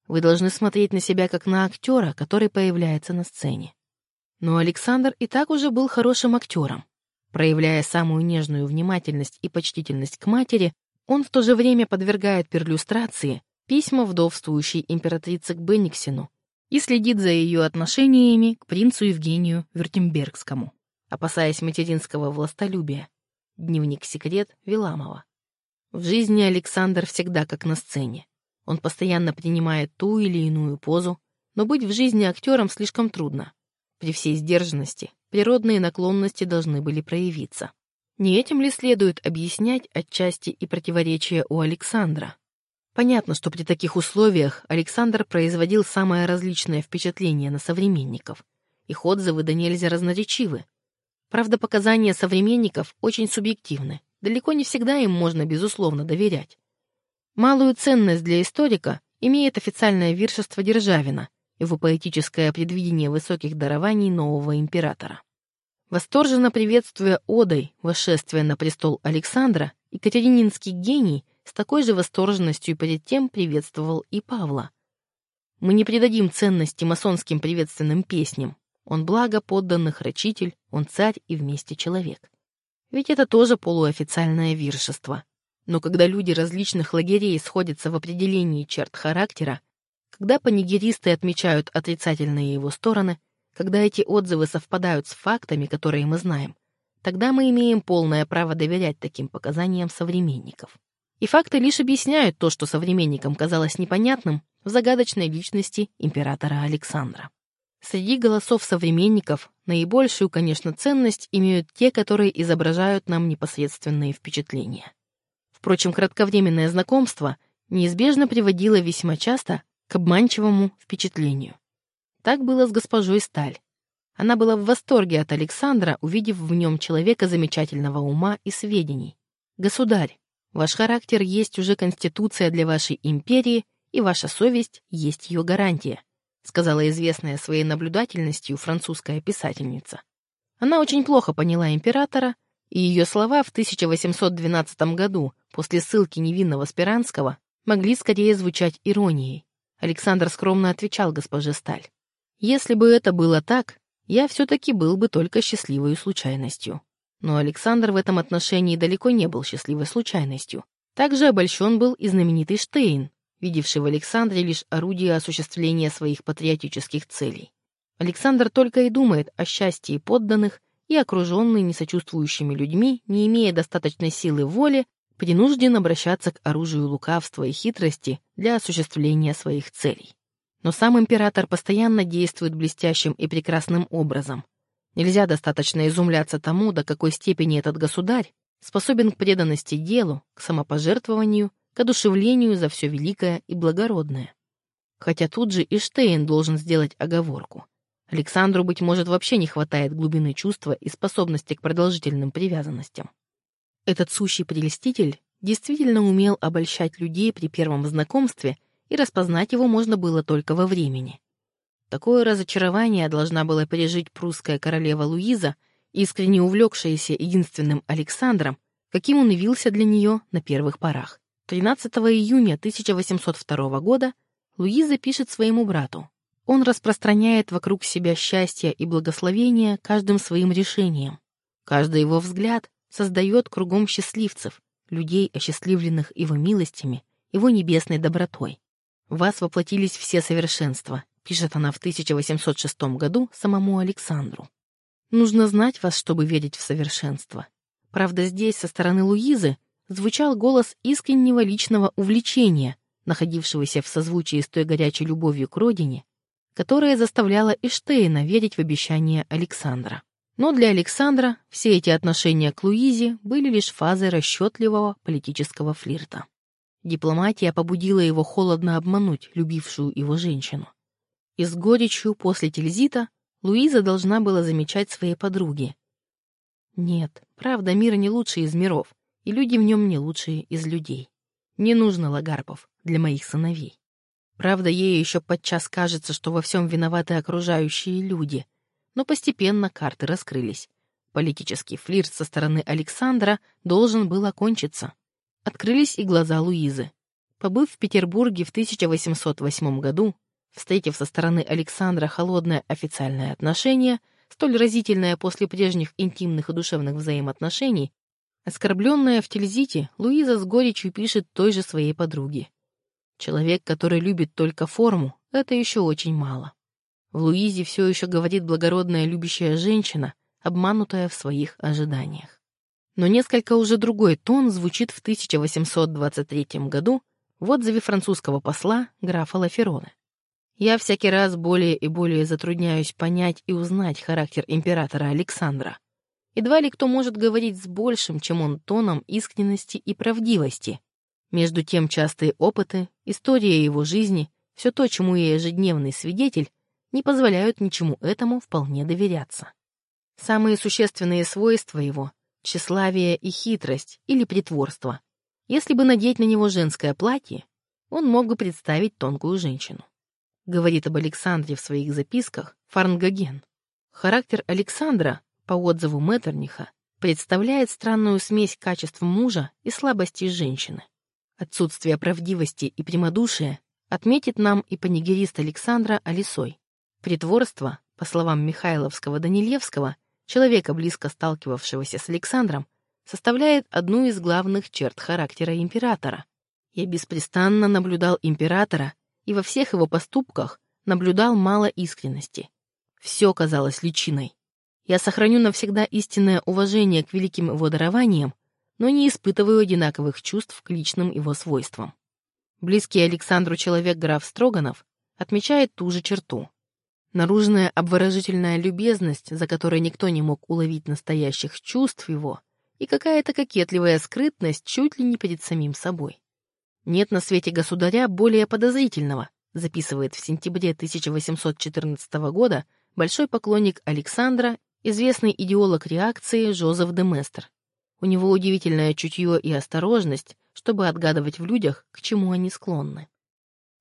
Вы должны смотреть на себя как на актера, который появляется на сцене. Но Александр и так уже был хорошим актером. Проявляя самую нежную внимательность и почтительность к матери, он в то же время подвергает перлюстрации письма вдовствующей императрицы к Бенниксену и следит за ее отношениями к принцу Евгению Вюртембергскому, опасаясь материнского властолюбия. Дневник-секрет Виламова. В жизни Александр всегда как на сцене. Он постоянно принимает ту или иную позу, но быть в жизни актером слишком трудно. При всей сдержанности природные наклонности должны были проявиться. Не этим ли следует объяснять отчасти и противоречия у Александра? Понятно, что при таких условиях Александр производил самое различное впечатление на современников. Их отзывы да нельзя разноречивы. Правда, показания современников очень субъективны. Далеко не всегда им можно безусловно доверять. Малую ценность для историка имеет официальное виршество Державина, его поэтическое предвидение высоких дарований нового императора. Восторженно приветствуя Одой восшествие на престол Александра, Екатерининский гений с такой же восторженностью перед тем приветствовал и Павла. Мы не придадим ценности масонским приветственным песням. Он благо подданных рачитель, он царь и вместе человек. Ведь это тоже полуофициальное виршество. Но когда люди различных лагерей сходятся в определении черт характера, когда панигеристы отмечают отрицательные его стороны, когда эти отзывы совпадают с фактами, которые мы знаем, тогда мы имеем полное право доверять таким показаниям современников. И факты лишь объясняют то, что современникам казалось непонятным в загадочной личности императора Александра. Среди голосов современников наибольшую, конечно, ценность имеют те, которые изображают нам непосредственные впечатления. Впрочем, кратковременное знакомство неизбежно приводило весьма часто к обманчивому впечатлению. Так было с госпожой Сталь. Она была в восторге от Александра, увидев в нем человека замечательного ума и сведений. «Государь, ваш характер есть уже конституция для вашей империи, и ваша совесть есть ее гарантия», сказала известная своей наблюдательностью французская писательница. Она очень плохо поняла императора, и ее слова в 1812 году, после ссылки невинного Спиранского, могли скорее звучать иронией. Александр скромно отвечал госпоже Сталь. «Если бы это было так, я все-таки был бы только счастливой случайностью. Но Александр в этом отношении далеко не был счастливой случайностью. Также обольщен был и знаменитый Штейн, видевший в Александре лишь орудие осуществления своих патриотических целей. Александр только и думает о счастье подданных и, окруженный несочувствующими людьми, не имея достаточной силы воли, принужден обращаться к оружию лукавства и хитрости для осуществления своих целей. Но сам император постоянно действует блестящим и прекрасным образом. Нельзя достаточно изумляться тому, до какой степени этот государь способен к преданности делу, к самопожертвованию, к одушевлению за все великое и благородное. Хотя тут же и Штейн должен сделать оговорку. Александру, быть может, вообще не хватает глубины чувства и способности к продолжительным привязанностям. Этот сущий прелеститель действительно умел обольщать людей при первом знакомстве и распознать его можно было только во времени. Такое разочарование должна была пережить прусская королева Луиза, искренне увлекшаяся единственным Александром, каким он явился для нее на первых порах. 13 июня 1802 года Луиза пишет своему брату. Он распространяет вокруг себя счастье и благословение каждым своим решением. Каждый его взгляд создает кругом счастливцев, людей, осчастливленных его милостями, его небесной добротой вас воплотились все совершенства», пишет она в 1806 году самому Александру. Нужно знать вас, чтобы верить в совершенство. Правда, здесь со стороны Луизы звучал голос искреннего личного увлечения, находившегося в созвучии с той горячей любовью к родине, которая заставляла Эштейна верить в обещания Александра. Но для Александра все эти отношения к Луизе были лишь фазой расчетливого политического флирта. Дипломатия побудила его холодно обмануть любившую его женщину. И с горечью после Тильзита Луиза должна была замечать своей подруге. Нет, правда, мир не лучший из миров, и люди в нем не лучшие из людей. Не нужно лагарпов для моих сыновей. Правда, ей еще подчас кажется, что во всем виноваты окружающие люди. Но постепенно карты раскрылись. Политический флирт со стороны Александра должен был окончиться. Открылись и глаза Луизы. Побыв в Петербурге в 1808 году, встретив со стороны Александра холодное официальное отношение, столь разительное после прежних интимных и душевных взаимоотношений, оскорбленная в Тильзите, Луиза с горечью пишет той же своей подруге. Человек, который любит только форму, это еще очень мало. В Луизе все еще говорит благородная любящая женщина, обманутая в своих ожиданиях но несколько уже другой тон звучит в 1823 году в отзыве французского посла графа Лаферона. Я всякий раз более и более затрудняюсь понять и узнать характер императора Александра. Едва ли кто может говорить с большим, чем он, тоном искренности и правдивости. Между тем частые опыты, история его жизни, все то, чему я ежедневный свидетель, не позволяют ничему этому вполне доверяться. Самые существенные свойства его тщеславие и хитрость или притворство. Если бы надеть на него женское платье, он мог бы представить тонкую женщину. Говорит об Александре в своих записках Фарнгоген. Характер Александра, по отзыву Меттерниха, представляет странную смесь качеств мужа и слабостей женщины. Отсутствие правдивости и прямодушия отметит нам и панигерист Александра Алисой. Притворство, по словам Михайловского-Данилевского, человека, близко сталкивавшегося с Александром, составляет одну из главных черт характера императора. Я беспрестанно наблюдал императора и во всех его поступках наблюдал мало искренности. Все казалось личиной. Я сохраню навсегда истинное уважение к великим его дарованиям, но не испытываю одинаковых чувств к личным его свойствам. Близкий Александру человек граф Строганов отмечает ту же черту. Наружная обворожительная любезность, за которой никто не мог уловить настоящих чувств его, и какая-то кокетливая скрытность чуть ли не перед самим собой. Нет на свете государя более подозрительного, записывает в сентябре 1814 года большой поклонник Александра, известный идеолог реакции Жозеф де Местер. У него удивительное чутье и осторожность, чтобы отгадывать в людях, к чему они склонны.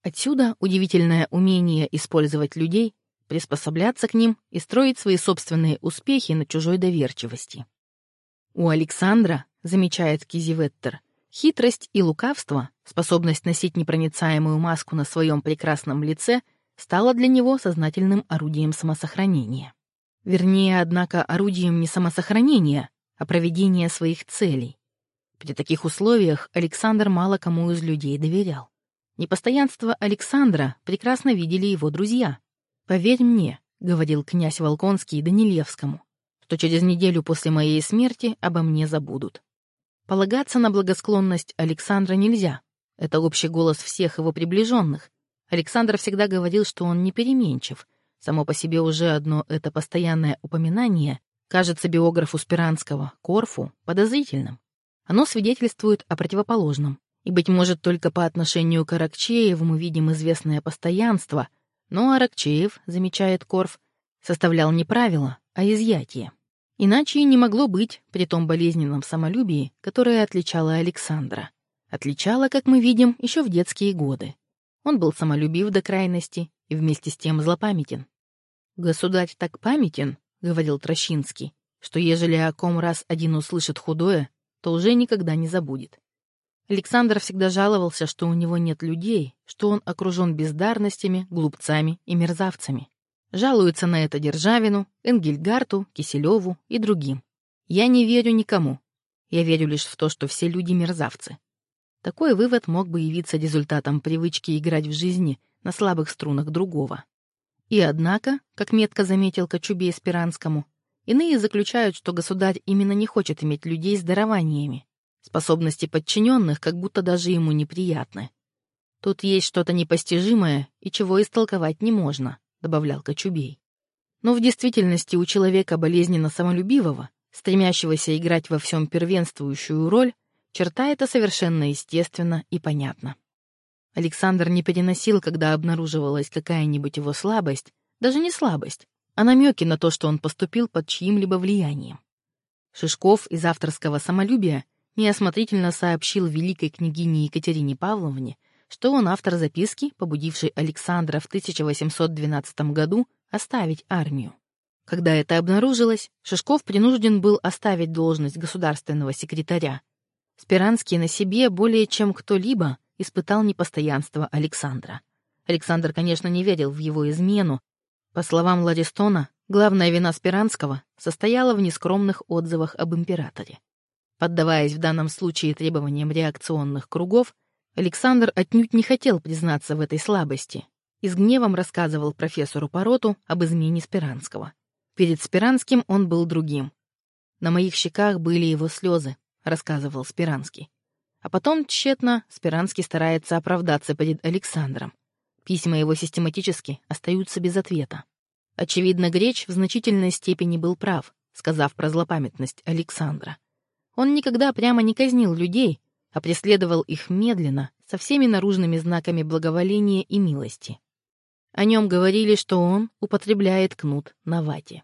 Отсюда удивительное умение использовать людей, приспосабляться к ним и строить свои собственные успехи на чужой доверчивости. У Александра, замечает Кизиветтер, хитрость и лукавство, способность носить непроницаемую маску на своем прекрасном лице, стало для него сознательным орудием самосохранения. Вернее, однако, орудием не самосохранения, а проведения своих целей. При таких условиях Александр мало кому из людей доверял. Непостоянство Александра прекрасно видели его друзья. «Поверь мне», — говорил князь Волконский Данилевскому, «что через неделю после моей смерти обо мне забудут». Полагаться на благосклонность Александра нельзя. Это общий голос всех его приближенных. Александр всегда говорил, что он не переменчив. Само по себе уже одно это постоянное упоминание кажется биографу Спиранского, Корфу, подозрительным. Оно свидетельствует о противоположном. И, быть может, только по отношению к Аракчееву мы видим известное постоянство, но Аракчеев, замечает Корф, составлял не правила, а изъятие. Иначе и не могло быть при том болезненном самолюбии, которое отличало Александра. Отличало, как мы видим, еще в детские годы. Он был самолюбив до крайности и вместе с тем злопамятен. «Государь так памятен», — говорил Трощинский, «что ежели о ком раз один услышит худое, то уже никогда не забудет. Александр всегда жаловался, что у него нет людей, что он окружен бездарностями, глупцами и мерзавцами. Жалуется на это Державину, Энгельгарту, Киселеву и другим. Я не верю никому. Я верю лишь в то, что все люди мерзавцы. Такой вывод мог бы явиться результатом привычки играть в жизни на слабых струнах другого. И однако, как метко заметил Кочубей Спиранскому, иные заключают, что государь именно не хочет иметь людей с дарованиями, Способности подчиненных как будто даже ему неприятны. Тут есть что-то непостижимое и чего истолковать не можно, добавлял Кочубей. Но в действительности у человека болезненно самолюбивого, стремящегося играть во всем первенствующую роль, черта эта совершенно естественна и понятна. Александр не переносил, когда обнаруживалась какая-нибудь его слабость, даже не слабость, а намеки на то, что он поступил под чьим-либо влиянием. Шишков из авторского самолюбия неосмотрительно сообщил великой княгине Екатерине Павловне, что он автор записки, побудившей Александра в 1812 году оставить армию. Когда это обнаружилось, Шишков принужден был оставить должность государственного секретаря. Спиранский на себе более чем кто-либо испытал непостоянство Александра. Александр, конечно, не верил в его измену. По словам Ларистона, главная вина Спиранского состояла в нескромных отзывах об императоре. Поддаваясь в данном случае требованиям реакционных кругов, Александр отнюдь не хотел признаться в этой слабости и с гневом рассказывал профессору Пороту об измене Спиранского. Перед Спиранским он был другим. «На моих щеках были его слезы», — рассказывал Спиранский. А потом тщетно Спиранский старается оправдаться перед Александром. Письма его систематически остаются без ответа. Очевидно, Греч в значительной степени был прав, сказав про злопамятность Александра. Он никогда прямо не казнил людей, а преследовал их медленно, со всеми наружными знаками благоволения и милости. О нем говорили, что он употребляет кнут на вате.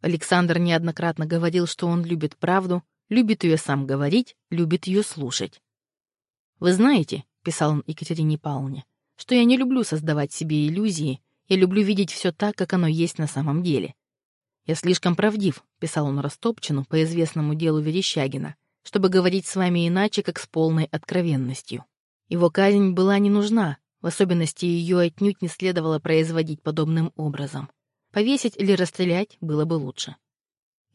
Александр неоднократно говорил, что он любит правду, любит ее сам говорить, любит ее слушать. «Вы знаете», — писал он Екатерине Павловне, «что я не люблю создавать себе иллюзии, я люблю видеть все так, как оно есть на самом деле. «Я слишком правдив», — писал он Растопчину по известному делу Верещагина, чтобы говорить с вами иначе, как с полной откровенностью. Его казнь была не нужна, в особенности ее отнюдь не следовало производить подобным образом. Повесить или расстрелять было бы лучше.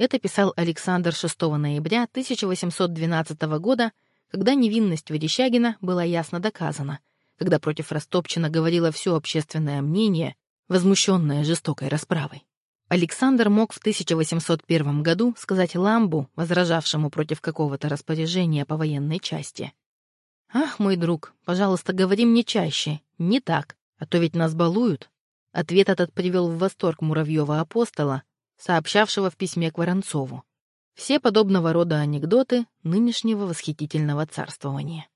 Это писал Александр 6 ноября 1812 года, когда невинность Верещагина была ясно доказана, когда против Растопчина говорило все общественное мнение, возмущенное жестокой расправой. Александр мог в 1801 году сказать Ламбу, возражавшему против какого-то распоряжения по военной части. «Ах, мой друг, пожалуйста, говори мне чаще. Не так, а то ведь нас балуют». Ответ этот привел в восторг Муравьева апостола, сообщавшего в письме к Воронцову. Все подобного рода анекдоты нынешнего восхитительного царствования.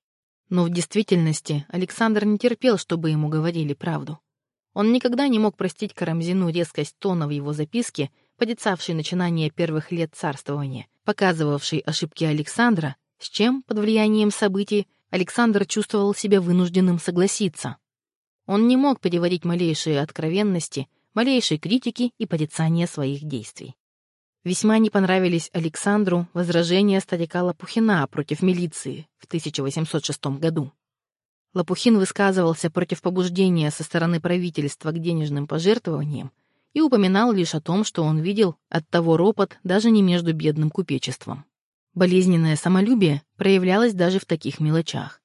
Но в действительности Александр не терпел, чтобы ему говорили правду. Он никогда не мог простить Карамзину резкость тона в его записке, подицавшей начинание первых лет царствования, показывавшей ошибки Александра, с чем, под влиянием событий, Александр чувствовал себя вынужденным согласиться. Он не мог переварить малейшие откровенности, малейшей критики и порицания своих действий. Весьма не понравились Александру возражения старика Лопухина против милиции в 1806 году. Лопухин высказывался против побуждения со стороны правительства к денежным пожертвованиям и упоминал лишь о том, что он видел от того ропот даже не между бедным купечеством. Болезненное самолюбие проявлялось даже в таких мелочах.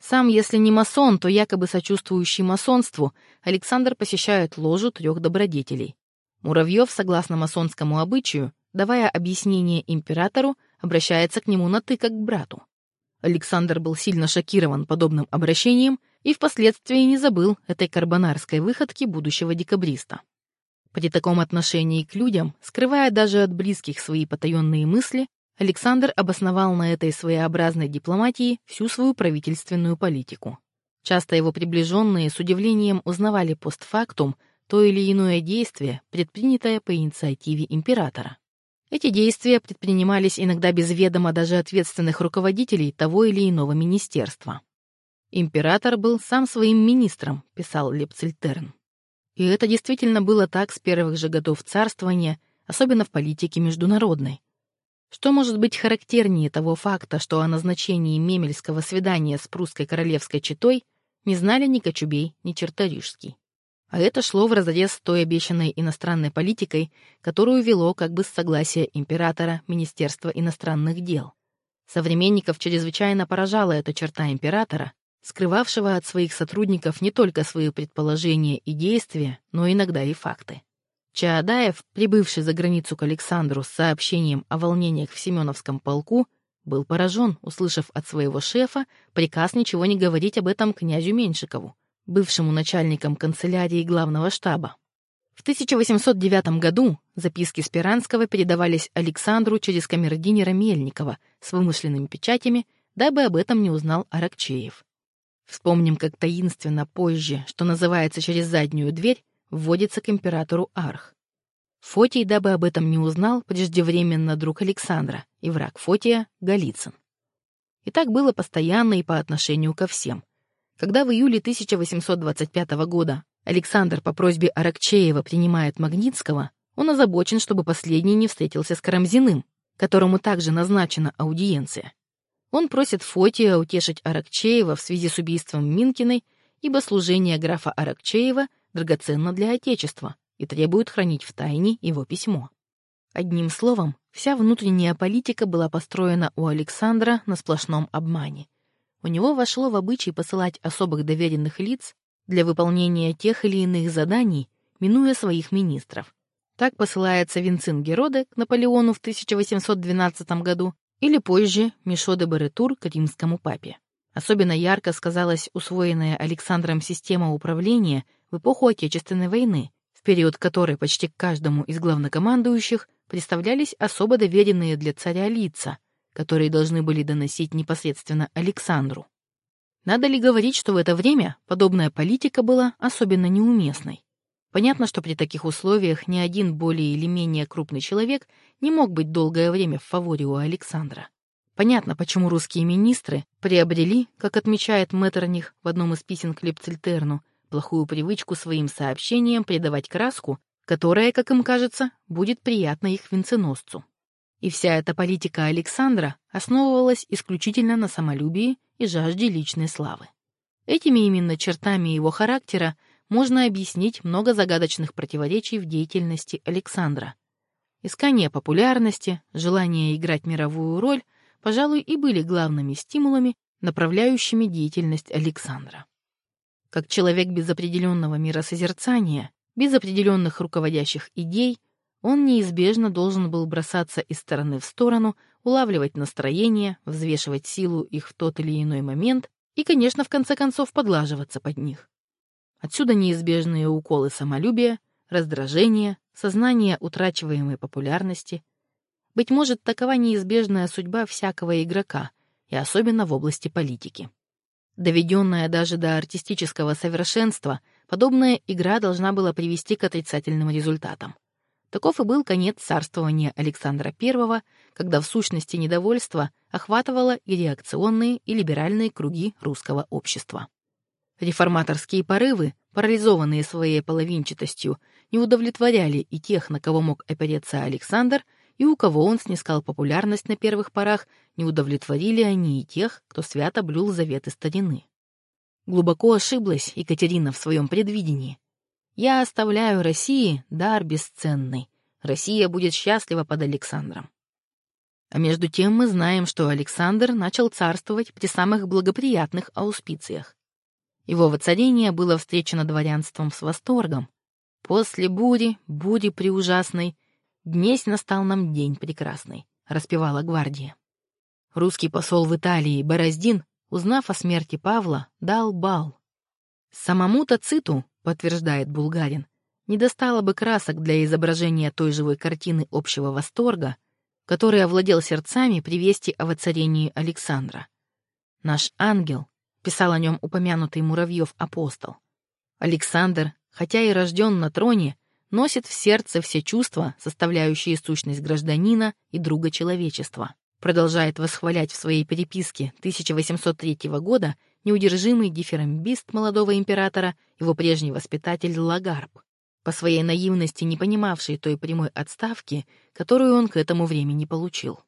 Сам, если не масон, то якобы сочувствующий масонству, Александр посещает ложу трех добродетелей. Муравьев, согласно масонскому обычаю, давая объяснение императору, обращается к нему на «ты» как к брату. Александр был сильно шокирован подобным обращением и впоследствии не забыл этой карбонарской выходки будущего декабриста. При таком отношении к людям, скрывая даже от близких свои потаенные мысли, Александр обосновал на этой своеобразной дипломатии всю свою правительственную политику. Часто его приближенные с удивлением узнавали постфактум то или иное действие, предпринятое по инициативе императора. Эти действия предпринимались иногда без ведома даже ответственных руководителей того или иного министерства. «Император был сам своим министром», — писал Лепцельтерн. И это действительно было так с первых же годов царствования, особенно в политике международной. Что может быть характернее того факта, что о назначении мемельского свидания с прусской королевской четой не знали ни Кочубей, ни Черторижский? А это шло вразрез с той обещанной иностранной политикой, которую вело как бы с согласия императора Министерство иностранных дел. Современников чрезвычайно поражала эта черта императора, скрывавшего от своих сотрудников не только свои предположения и действия, но иногда и факты. Чаадаев, прибывший за границу к Александру с сообщением о волнениях в Семеновском полку, был поражен, услышав от своего шефа приказ ничего не говорить об этом князю Меньшикову, бывшему начальником канцелярии главного штаба. В 1809 году записки Спиранского передавались Александру через камердинера Мельникова с вымышленными печатями, дабы об этом не узнал Аракчеев. Вспомним, как таинственно позже, что называется через заднюю дверь, вводится к императору Арх. Фотий, дабы об этом не узнал, преждевременно друг Александра и враг Фотия — Голицын. И так было постоянно и по отношению ко всем. Когда в июле 1825 года Александр по просьбе Аракчеева принимает Магнитского, он озабочен, чтобы последний не встретился с Карамзиным, которому также назначена аудиенция. Он просит Фотия утешить Аракчеева в связи с убийством Минкиной, ибо служение графа Аракчеева драгоценно для Отечества и требует хранить в тайне его письмо. Одним словом, вся внутренняя политика была построена у Александра на сплошном обмане — у него вошло в обычай посылать особых доверенных лиц для выполнения тех или иных заданий, минуя своих министров. Так посылается Винцин Героде к Наполеону в 1812 году или позже Мишо де Баретур к римскому папе. Особенно ярко сказалась усвоенная Александром система управления в эпоху Отечественной войны, в период которой почти к каждому из главнокомандующих представлялись особо доверенные для царя лица, которые должны были доносить непосредственно Александру. Надо ли говорить, что в это время подобная политика была особенно неуместной? Понятно, что при таких условиях ни один более или менее крупный человек не мог быть долгое время в фаворе у Александра. Понятно, почему русские министры приобрели, как отмечает Меттерних в одном из писем к Лепцельтерну, плохую привычку своим сообщениям придавать краску, которая, как им кажется, будет приятна их венценосцу. И вся эта политика Александра основывалась исключительно на самолюбии и жажде личной славы. Этими именно чертами его характера можно объяснить много загадочных противоречий в деятельности Александра. Искание популярности, желание играть мировую роль, пожалуй, и были главными стимулами, направляющими деятельность Александра. Как человек без определенного миросозерцания, без определенных руководящих идей, он неизбежно должен был бросаться из стороны в сторону, улавливать настроение, взвешивать силу их в тот или иной момент и, конечно, в конце концов подлаживаться под них. Отсюда неизбежные уколы самолюбия, раздражения, сознание утрачиваемой популярности. Быть может, такова неизбежная судьба всякого игрока, и особенно в области политики. Доведенная даже до артистического совершенства, подобная игра должна была привести к отрицательным результатам. Таков и был конец царствования Александра I, когда в сущности недовольство охватывало и реакционные, и либеральные круги русского общества. Реформаторские порывы, парализованные своей половинчатостью, не удовлетворяли и тех, на кого мог опереться Александр, и у кого он снискал популярность на первых порах, не удовлетворили они и тех, кто свято блюл заветы старины. Глубоко ошиблась Екатерина в своем предвидении. Я оставляю России дар бесценный. Россия будет счастлива под Александром. А между тем мы знаем, что Александр начал царствовать при самых благоприятных ауспициях. Его воцарение было встречено дворянством с восторгом. После бури, бури преужасной, днесь настал нам день прекрасный, распевала гвардия. Русский посол в Италии Бороздин, узнав о смерти Павла, дал бал. Самому Тациту подтверждает Булгарин, не достало бы красок для изображения той живой картины общего восторга, который овладел сердцами при вести о воцарении Александра. «Наш ангел», — писал о нем упомянутый Муравьев апостол. Александр, хотя и рожден на троне, носит в сердце все чувства, составляющие сущность гражданина и друга человечества. Продолжает восхвалять в своей переписке 1803 года неудержимый дифирамбист молодого императора, его прежний воспитатель Лагарб, по своей наивности не понимавший той прямой отставки, которую он к этому времени получил.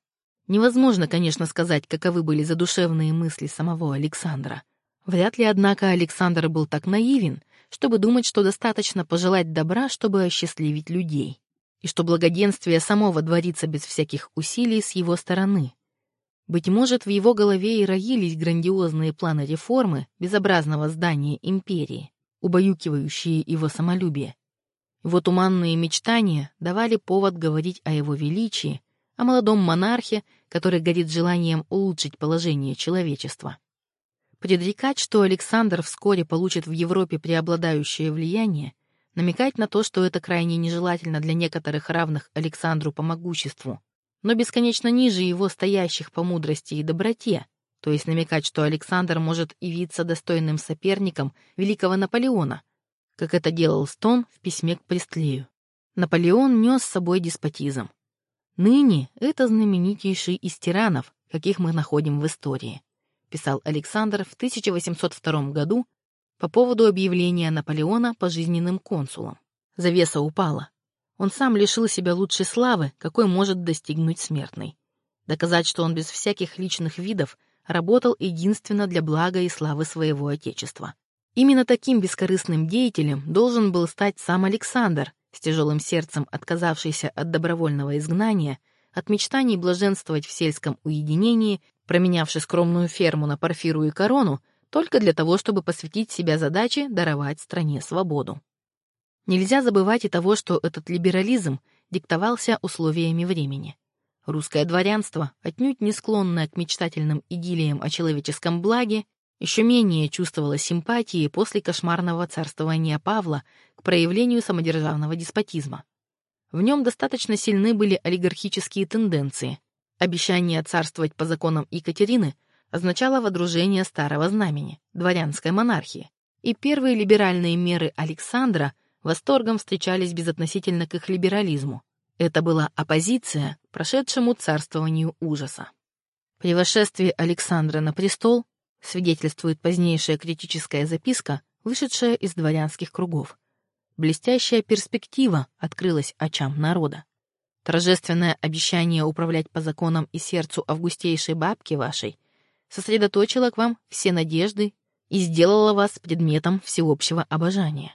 Невозможно, конечно, сказать, каковы были задушевные мысли самого Александра. Вряд ли, однако, Александр был так наивен, чтобы думать, что достаточно пожелать добра, чтобы осчастливить людей, и что благоденствие само водворится без всяких усилий с его стороны. Быть может, в его голове и роились грандиозные планы реформы безобразного здания империи, убаюкивающие его самолюбие. Его туманные мечтания давали повод говорить о его величии, о молодом монархе, который горит желанием улучшить положение человечества. Предрекать, что Александр вскоре получит в Европе преобладающее влияние, намекать на то, что это крайне нежелательно для некоторых равных Александру по могуществу, но бесконечно ниже его стоящих по мудрости и доброте, то есть намекать, что Александр может явиться достойным соперником великого Наполеона, как это делал Стон в письме к Престлею. Наполеон нес с собой деспотизм. Ныне это знаменитейший из тиранов, каких мы находим в истории, писал Александр в 1802 году по поводу объявления Наполеона пожизненным консулом. Завеса упала. Он сам лишил себя лучшей славы, какой может достигнуть смертный. Доказать, что он без всяких личных видов работал единственно для блага и славы своего отечества. Именно таким бескорыстным деятелем должен был стать сам Александр, с тяжелым сердцем отказавшийся от добровольного изгнания, от мечтаний блаженствовать в сельском уединении, променявший скромную ферму на парфиру и корону, только для того, чтобы посвятить себя задаче даровать стране свободу. Нельзя забывать и того, что этот либерализм диктовался условиями времени. Русское дворянство, отнюдь не склонное к мечтательным идиллиям о человеческом благе, еще менее чувствовало симпатии после кошмарного царствования Павла к проявлению самодержавного деспотизма. В нем достаточно сильны были олигархические тенденции. Обещание царствовать по законам Екатерины означало водружение старого знамени, дворянской монархии, и первые либеральные меры Александра восторгом встречались безотносительно к их либерализму. Это была оппозиция прошедшему царствованию ужаса. При восшествии Александра на престол свидетельствует позднейшая критическая записка, вышедшая из дворянских кругов. Блестящая перспектива открылась очам народа. Торжественное обещание управлять по законам и сердцу августейшей бабки вашей сосредоточило к вам все надежды и сделало вас предметом всеобщего обожания.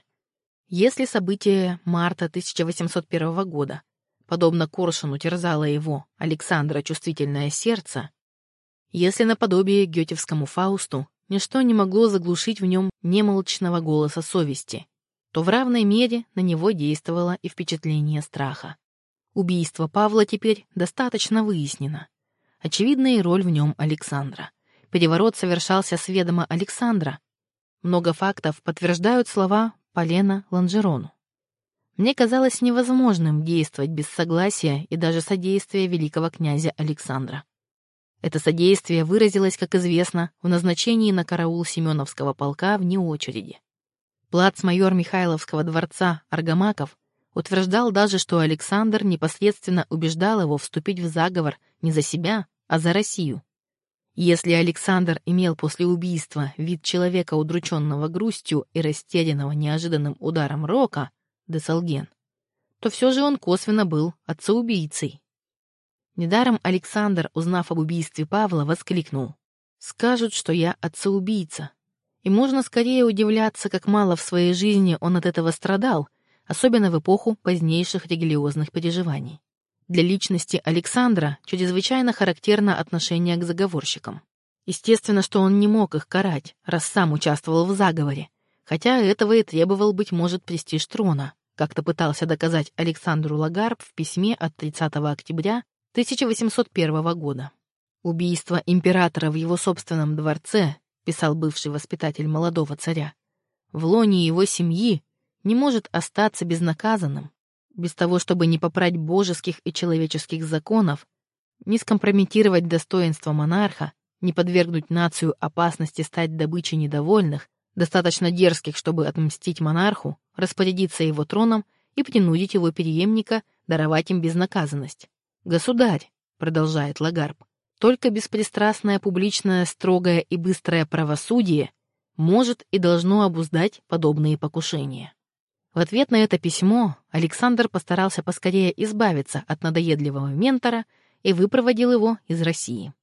Если событие марта 1801 года, подобно Коршуну, терзало его, Александра, чувствительное сердце, если наподобие гетевскому Фаусту ничто не могло заглушить в нем немолчного голоса совести, то в равной мере на него действовало и впечатление страха. Убийство Павла теперь достаточно выяснено. Очевидна и роль в нем Александра. Переворот совершался с ведома Александра. Много фактов подтверждают слова Полена Ланжерону. Мне казалось невозможным действовать без согласия и даже содействия великого князя Александра. Это содействие выразилось, как известно, в назначении на караул Семеновского полка вне очереди. Плацмайор Михайловского дворца Аргамаков утверждал даже, что Александр непосредственно убеждал его вступить в заговор не за себя, а за Россию. Если Александр имел после убийства вид человека, удрученного грустью и растерянного неожиданным ударом рока, Десалген, то все же он косвенно был отцеубийцей. Недаром Александр, узнав об убийстве Павла, воскликнул. «Скажут, что я отцеубийца». И можно скорее удивляться, как мало в своей жизни он от этого страдал, особенно в эпоху позднейших религиозных переживаний. Для личности Александра чрезвычайно характерно отношение к заговорщикам. Естественно, что он не мог их карать, раз сам участвовал в заговоре, хотя этого и требовал, быть может, престиж трона, как-то пытался доказать Александру Лагарб в письме от 30 октября 1801 года. Убийство императора в его собственном дворце, писал бывший воспитатель молодого царя, в лоне его семьи не может остаться безнаказанным без того, чтобы не попрать божеских и человеческих законов, не скомпрометировать достоинство монарха, не подвергнуть нацию опасности стать добычей недовольных, достаточно дерзких, чтобы отмстить монарху, распорядиться его троном и принудить его преемника даровать им безнаказанность. «Государь», — продолжает Лагарб, «только беспристрастное, публичное, строгое и быстрое правосудие может и должно обуздать подобные покушения». В ответ на это письмо Александр постарался поскорее избавиться от надоедливого ментора и выпроводил его из России.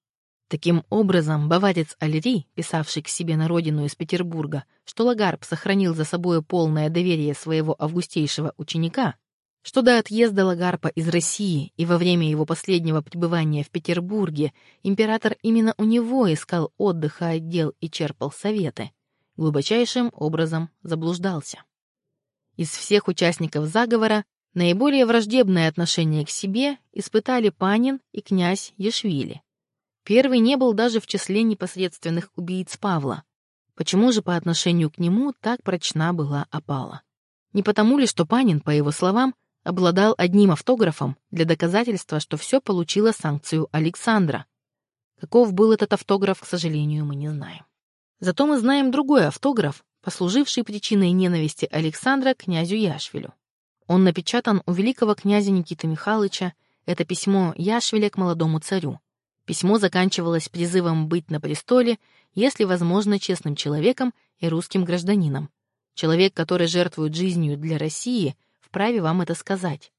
Таким образом, баварец Альри, писавший к себе на родину из Петербурга, что Лагарб сохранил за собой полное доверие своего августейшего ученика, что до отъезда Лагарпа из России и во время его последнего пребывания в Петербурге император именно у него искал отдыха отдел и черпал советы, глубочайшим образом заблуждался. Из всех участников заговора наиболее враждебное отношение к себе испытали Панин и князь Ешвили. Первый не был даже в числе непосредственных убийц Павла. Почему же по отношению к нему так прочна была опала? Не потому ли, что Панин, по его словам, обладал одним автографом для доказательства, что все получило санкцию Александра? Каков был этот автограф, к сожалению, мы не знаем. Зато мы знаем другой автограф, послуживший причиной ненависти Александра к князю Яшвилю. Он напечатан у великого князя Никиты Михайловича, это письмо Яшвиля к молодому царю. Письмо заканчивалось призывом быть на престоле, если возможно, честным человеком и русским гражданином. Человек, который жертвует жизнью для России, вправе вам это сказать.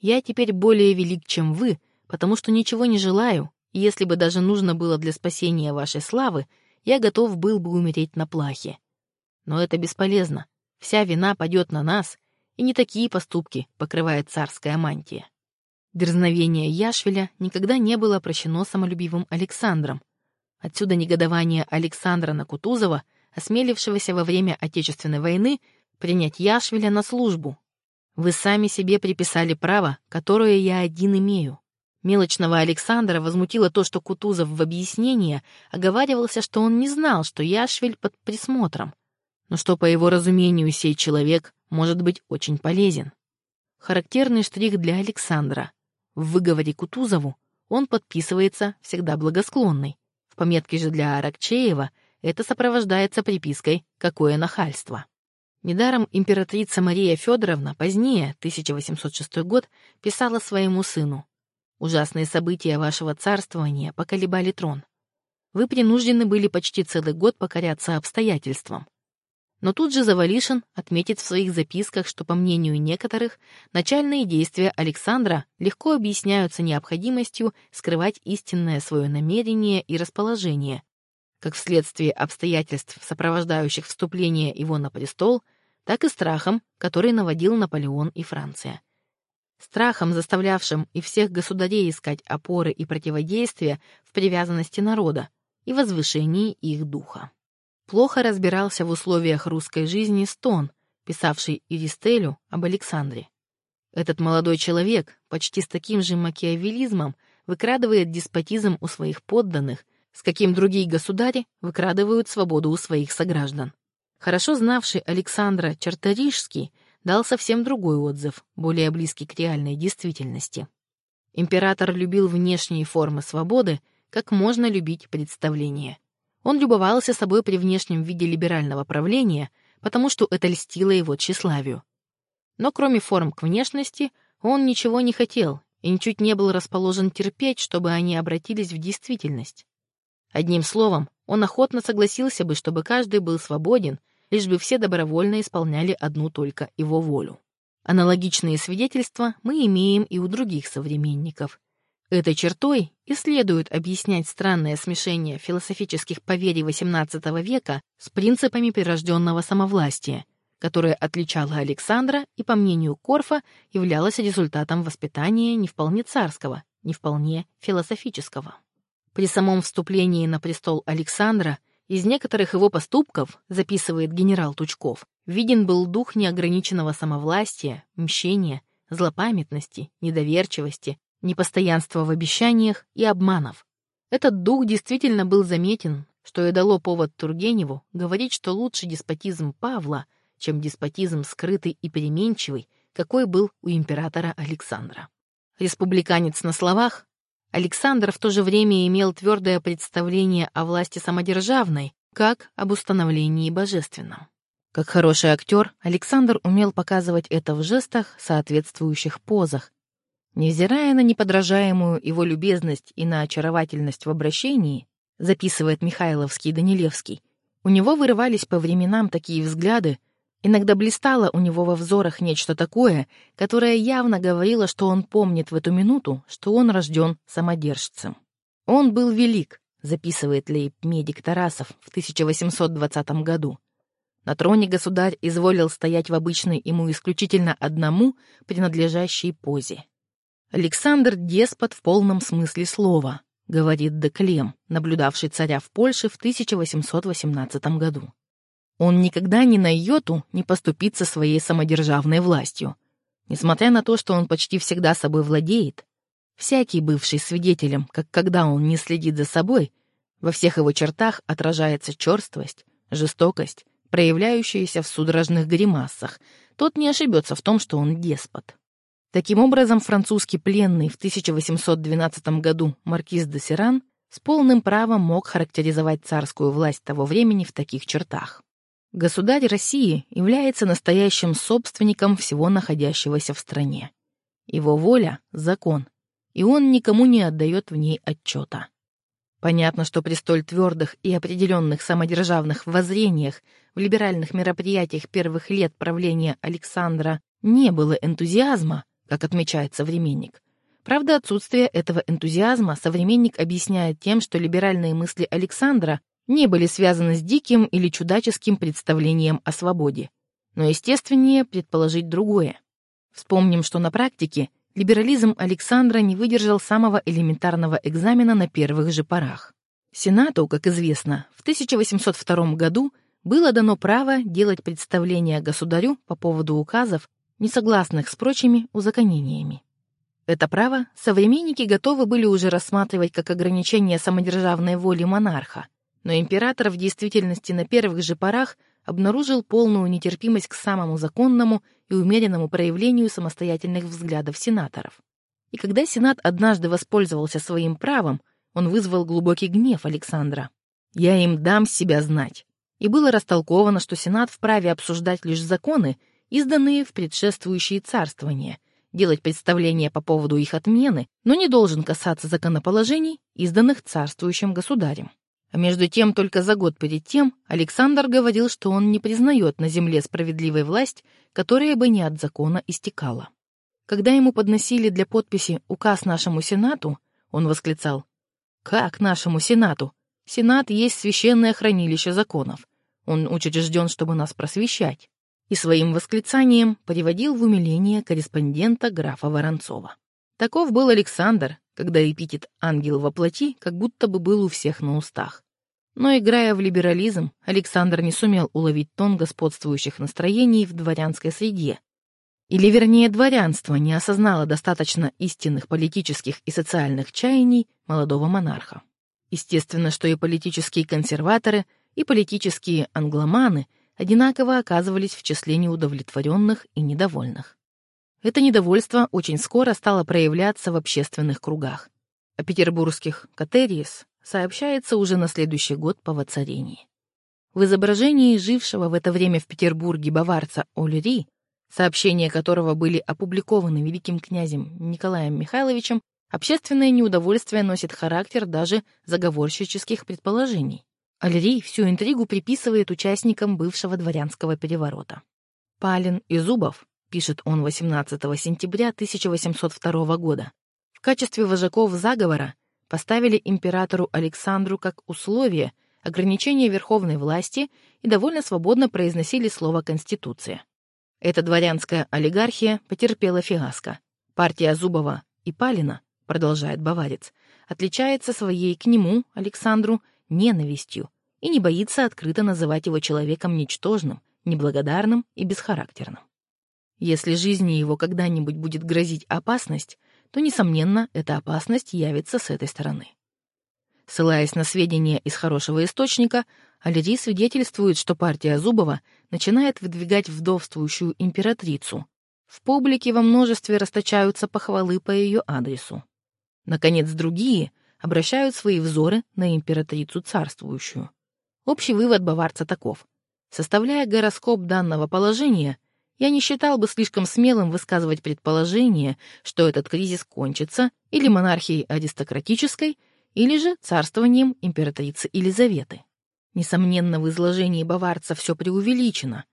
Я теперь более велик, чем вы, потому что ничего не желаю, и если бы даже нужно было для спасения вашей славы, я готов был бы умереть на плахе. Но это бесполезно. Вся вина падет на нас, и не такие поступки покрывает царская мантия. Дерзновение Яшвеля никогда не было прощено самолюбивым Александром. Отсюда негодование Александра на Кутузова, осмелившегося во время Отечественной войны принять Яшвеля на службу. Вы сами себе приписали право, которое я один имею. Мелочного Александра возмутило то, что Кутузов в объяснении оговаривался, что он не знал, что Яшвель под присмотром но что, по его разумению, сей человек может быть очень полезен. Характерный штрих для Александра. В выговоре Кутузову он подписывается всегда благосклонный. В пометке же для Аракчеева это сопровождается припиской «Какое нахальство». Недаром императрица Мария Федоровна позднее, 1806 год, писала своему сыну «Ужасные события вашего царствования поколебали трон. Вы принуждены были почти целый год покоряться обстоятельствам. Но тут же Завалишин отметит в своих записках, что, по мнению некоторых, начальные действия Александра легко объясняются необходимостью скрывать истинное свое намерение и расположение, как вследствие обстоятельств, сопровождающих вступление его на престол, так и страхом, который наводил Наполеон и Франция. Страхом, заставлявшим и всех государей искать опоры и противодействия в привязанности народа и возвышении их духа. Плохо разбирался в условиях русской жизни Стон, писавший Иристелю об Александре. Этот молодой человек почти с таким же макиавелизмом выкрадывает деспотизм у своих подданных, с каким другие государи выкрадывают свободу у своих сограждан. Хорошо знавший Александра Чарторижский дал совсем другой отзыв, более близкий к реальной действительности. Император любил внешние формы свободы, как можно любить представление. Он любовался собой при внешнем виде либерального правления, потому что это льстило его тщеславию. Но кроме форм к внешности, он ничего не хотел и ничуть не был расположен терпеть, чтобы они обратились в действительность. Одним словом, он охотно согласился бы, чтобы каждый был свободен, лишь бы все добровольно исполняли одну только его волю. Аналогичные свидетельства мы имеем и у других современников. Этой чертой и следует объяснять странное смешение философических поверий XVIII века с принципами прирожденного самовластия, которое отличало Александра и, по мнению Корфа, являлось результатом воспитания не вполне царского, не вполне философического. При самом вступлении на престол Александра из некоторых его поступков, записывает генерал Тучков, виден был дух неограниченного самовластия, мщения, злопамятности, недоверчивости, непостоянства в обещаниях и обманов. Этот дух действительно был заметен, что и дало повод Тургеневу говорить, что лучше деспотизм Павла, чем деспотизм скрытый и переменчивый, какой был у императора Александра. Республиканец на словах, Александр в то же время имел твердое представление о власти самодержавной, как об установлении божественном. Как хороший актер, Александр умел показывать это в жестах, соответствующих позах, Невзирая на неподражаемую его любезность и на очаровательность в обращении, записывает Михайловский Данилевский, у него вырывались по временам такие взгляды, иногда блистало у него во взорах нечто такое, которое явно говорило, что он помнит в эту минуту, что он рожден самодержцем. Он был велик, записывает лейб-медик Тарасов в 1820 году. На троне государь изволил стоять в обычной ему исключительно одному принадлежащей позе. Александр — деспот в полном смысле слова, говорит Деклем, наблюдавший царя в Польше в 1818 году. Он никогда ни на йоту не поступится своей самодержавной властью. Несмотря на то, что он почти всегда собой владеет, всякий бывший свидетелем, как когда он не следит за собой, во всех его чертах отражается черствость, жестокость, проявляющаяся в судорожных гримасах, тот не ошибется в том, что он деспот. Таким образом, французский пленный в 1812 году маркиз де Сиран с полным правом мог характеризовать царскую власть того времени в таких чертах. Государь России является настоящим собственником всего находящегося в стране. Его воля — закон, и он никому не отдает в ней отчета. Понятно, что при столь твердых и определенных самодержавных воззрениях в либеральных мероприятиях первых лет правления Александра не было энтузиазма, как отмечает современник. Правда, отсутствие этого энтузиазма современник объясняет тем, что либеральные мысли Александра не были связаны с диким или чудаческим представлением о свободе. Но естественнее предположить другое. Вспомним, что на практике либерализм Александра не выдержал самого элементарного экзамена на первых же порах. Сенату, как известно, в 1802 году было дано право делать представления государю по поводу указов, не согласных с прочими узаконениями. Это право современники готовы были уже рассматривать как ограничение самодержавной воли монарха, но император в действительности на первых же порах обнаружил полную нетерпимость к самому законному и умеренному проявлению самостоятельных взглядов сенаторов. И когда Сенат однажды воспользовался своим правом, он вызвал глубокий гнев Александра. «Я им дам себя знать». И было растолковано, что Сенат вправе обсуждать лишь законы, изданные в предшествующие царствования, делать представления по поводу их отмены, но не должен касаться законоположений, изданных царствующим государем. А между тем, только за год перед тем Александр говорил, что он не признает на земле справедливой власть, которая бы не от закона истекала. Когда ему подносили для подписи указ нашему Сенату, он восклицал «Как нашему Сенату? Сенат есть священное хранилище законов. Он учрежден, чтобы нас просвещать и своим восклицанием приводил в умиление корреспондента графа Воронцова. Таков был Александр, когда эпитет «ангел во плоти» как будто бы был у всех на устах. Но, играя в либерализм, Александр не сумел уловить тон господствующих настроений в дворянской среде. Или, вернее, дворянство не осознало достаточно истинных политических и социальных чаяний молодого монарха. Естественно, что и политические консерваторы, и политические англоманы – одинаково оказывались в числе неудовлетворенных и недовольных. Это недовольство очень скоро стало проявляться в общественных кругах. О петербургских катериес сообщается уже на следующий год по воцарении. В изображении жившего в это время в Петербурге баварца Ольри, сообщения которого были опубликованы великим князем Николаем Михайловичем, общественное неудовольствие носит характер даже заговорщических предположений. Ольри всю интригу приписывает участникам бывшего дворянского переворота. Палин и Зубов, пишет он 18 сентября 1802 года, в качестве вожаков заговора поставили императору Александру как условие ограничения верховной власти и довольно свободно произносили слово «конституция». Эта дворянская олигархия потерпела фиаско. Партия Зубова и Палина, продолжает Баварец, отличается своей к нему, Александру, ненавистью и не боится открыто называть его человеком ничтожным, неблагодарным и бесхарактерным. Если жизни его когда-нибудь будет грозить опасность, то, несомненно, эта опасность явится с этой стороны. Ссылаясь на сведения из хорошего источника, Алири свидетельствует, что партия Зубова начинает выдвигать вдовствующую императрицу. В публике во множестве расточаются похвалы по ее адресу. Наконец, другие обращают свои взоры на императрицу царствующую. Общий вывод баварца таков. Составляя гороскоп данного положения, я не считал бы слишком смелым высказывать предположение, что этот кризис кончится или монархией аристократической, или же царствованием императрицы Елизаветы. Несомненно, в изложении баварца все преувеличено,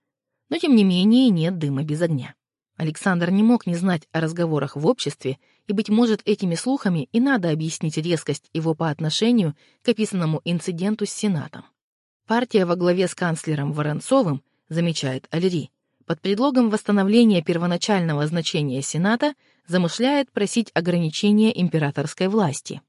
но тем не менее нет дыма без огня. Александр не мог не знать о разговорах в обществе, и, быть может, этими слухами и надо объяснить резкость его по отношению к описанному инциденту с Сенатом. Партия во главе с канцлером Воронцовым, замечает Альри, под предлогом восстановления первоначального значения Сената замышляет просить ограничения императорской власти.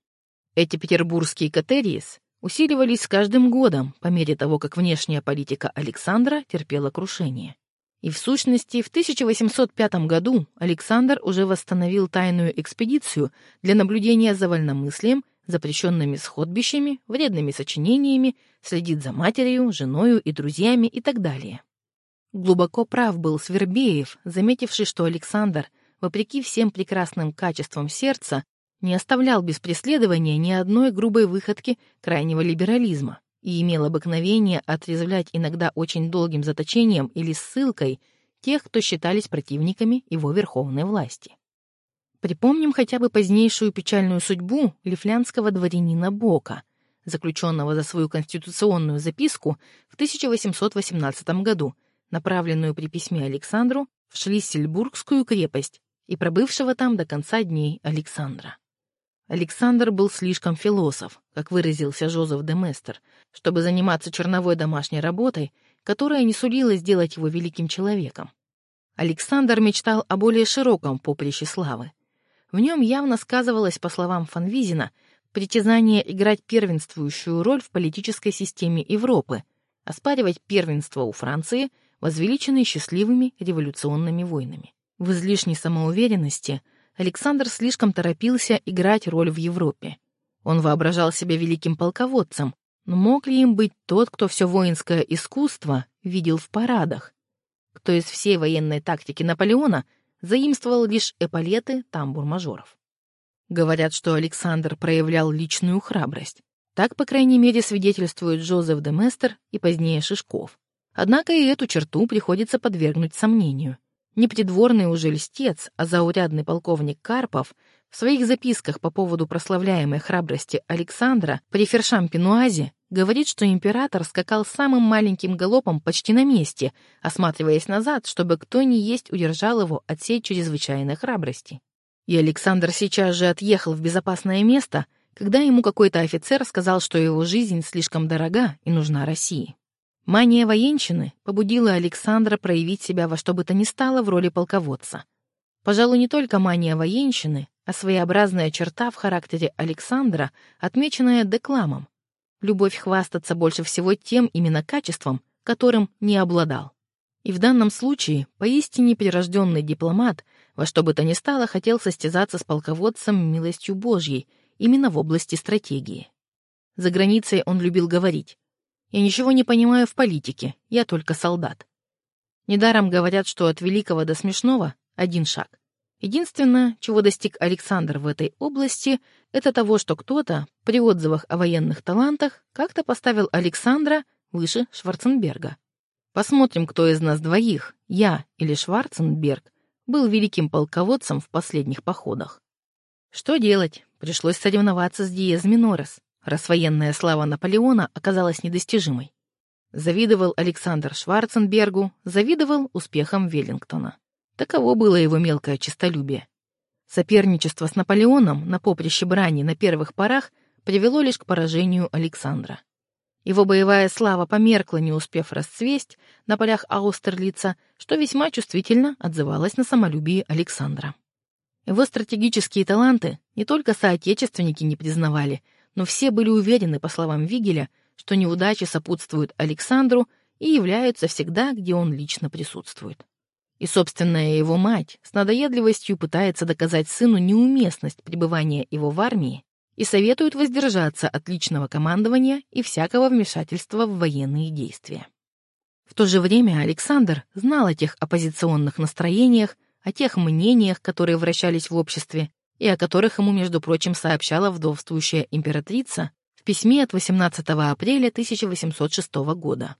Эти петербургские катериес усиливались с каждым годом по мере того, как внешняя политика Александра терпела крушение. И в сущности, в 1805 году Александр уже восстановил тайную экспедицию для наблюдения за вольномыслием, запрещенными сходбищами, вредными сочинениями, следит за матерью, женою и друзьями и так далее. Глубоко прав был Свербеев, заметивший, что Александр, вопреки всем прекрасным качествам сердца, не оставлял без преследования ни одной грубой выходки крайнего либерализма и имел обыкновение отрезвлять иногда очень долгим заточением или ссылкой тех, кто считались противниками его верховной власти. Припомним хотя бы позднейшую печальную судьбу лифлянского дворянина Бока, заключенного за свою конституционную записку в 1818 году направленную при письме Александру в Шлиссельбургскую крепость и пробывшего там до конца дней Александра. Александр был слишком философ, как выразился Жозеф де Местер, чтобы заниматься черновой домашней работой, которая не сулила сделать его великим человеком. Александр мечтал о более широком поприще славы. В нем явно сказывалось, по словам Фанвизина, притязание играть первенствующую роль в политической системе Европы, оспаривать первенство у Франции возвеличенный счастливыми революционными войнами. В излишней самоуверенности Александр слишком торопился играть роль в Европе. Он воображал себя великим полководцем, но мог ли им быть тот, кто все воинское искусство видел в парадах? Кто из всей военной тактики Наполеона заимствовал лишь эполеты тамбур-мажоров? Говорят, что Александр проявлял личную храбрость. Так, по крайней мере, свидетельствует Джозеф де Местер и позднее Шишков. Однако и эту черту приходится подвергнуть сомнению. Не придворный уже льстец, а заурядный полковник Карпов в своих записках по поводу прославляемой храбрости Александра при Фершам-Пенуазе говорит, что император скакал самым маленьким галопом почти на месте, осматриваясь назад, чтобы кто ни есть удержал его от сей чрезвычайной храбрости. И Александр сейчас же отъехал в безопасное место, когда ему какой-то офицер сказал, что его жизнь слишком дорога и нужна России. Мания военщины побудила Александра проявить себя во что бы то ни стало в роли полководца. Пожалуй, не только мания военщины, а своеобразная черта в характере Александра, отмеченная декламом. Любовь хвастаться больше всего тем именно качеством, которым не обладал. И в данном случае поистине прирожденный дипломат во что бы то ни стало хотел состязаться с полководцем милостью Божьей именно в области стратегии. За границей он любил говорить я ничего не понимаю в политике, я только солдат. Недаром говорят, что от великого до смешного один шаг. Единственное, чего достиг Александр в этой области, это того, что кто-то при отзывах о военных талантах как-то поставил Александра выше Шварценберга. Посмотрим, кто из нас двоих, я или Шварценберг, был великим полководцем в последних походах. Что делать? Пришлось соревноваться с Диез Минорес, раз военная слава Наполеона оказалась недостижимой. Завидовал Александр Шварценбергу, завидовал успехам Веллингтона. Таково было его мелкое честолюбие. Соперничество с Наполеоном на поприще брани на первых порах привело лишь к поражению Александра. Его боевая слава померкла, не успев расцвесть на полях Аустерлица, что весьма чувствительно отзывалось на самолюбие Александра. Его стратегические таланты не только соотечественники не признавали, но все были уверены, по словам Вигеля, что неудачи сопутствуют Александру и являются всегда, где он лично присутствует. И собственная его мать с надоедливостью пытается доказать сыну неуместность пребывания его в армии и советует воздержаться от личного командования и всякого вмешательства в военные действия. В то же время Александр знал о тех оппозиционных настроениях, о тех мнениях, которые вращались в обществе, и о которых ему, между прочим, сообщала вдовствующая императрица в письме от 18 апреля 1806 года.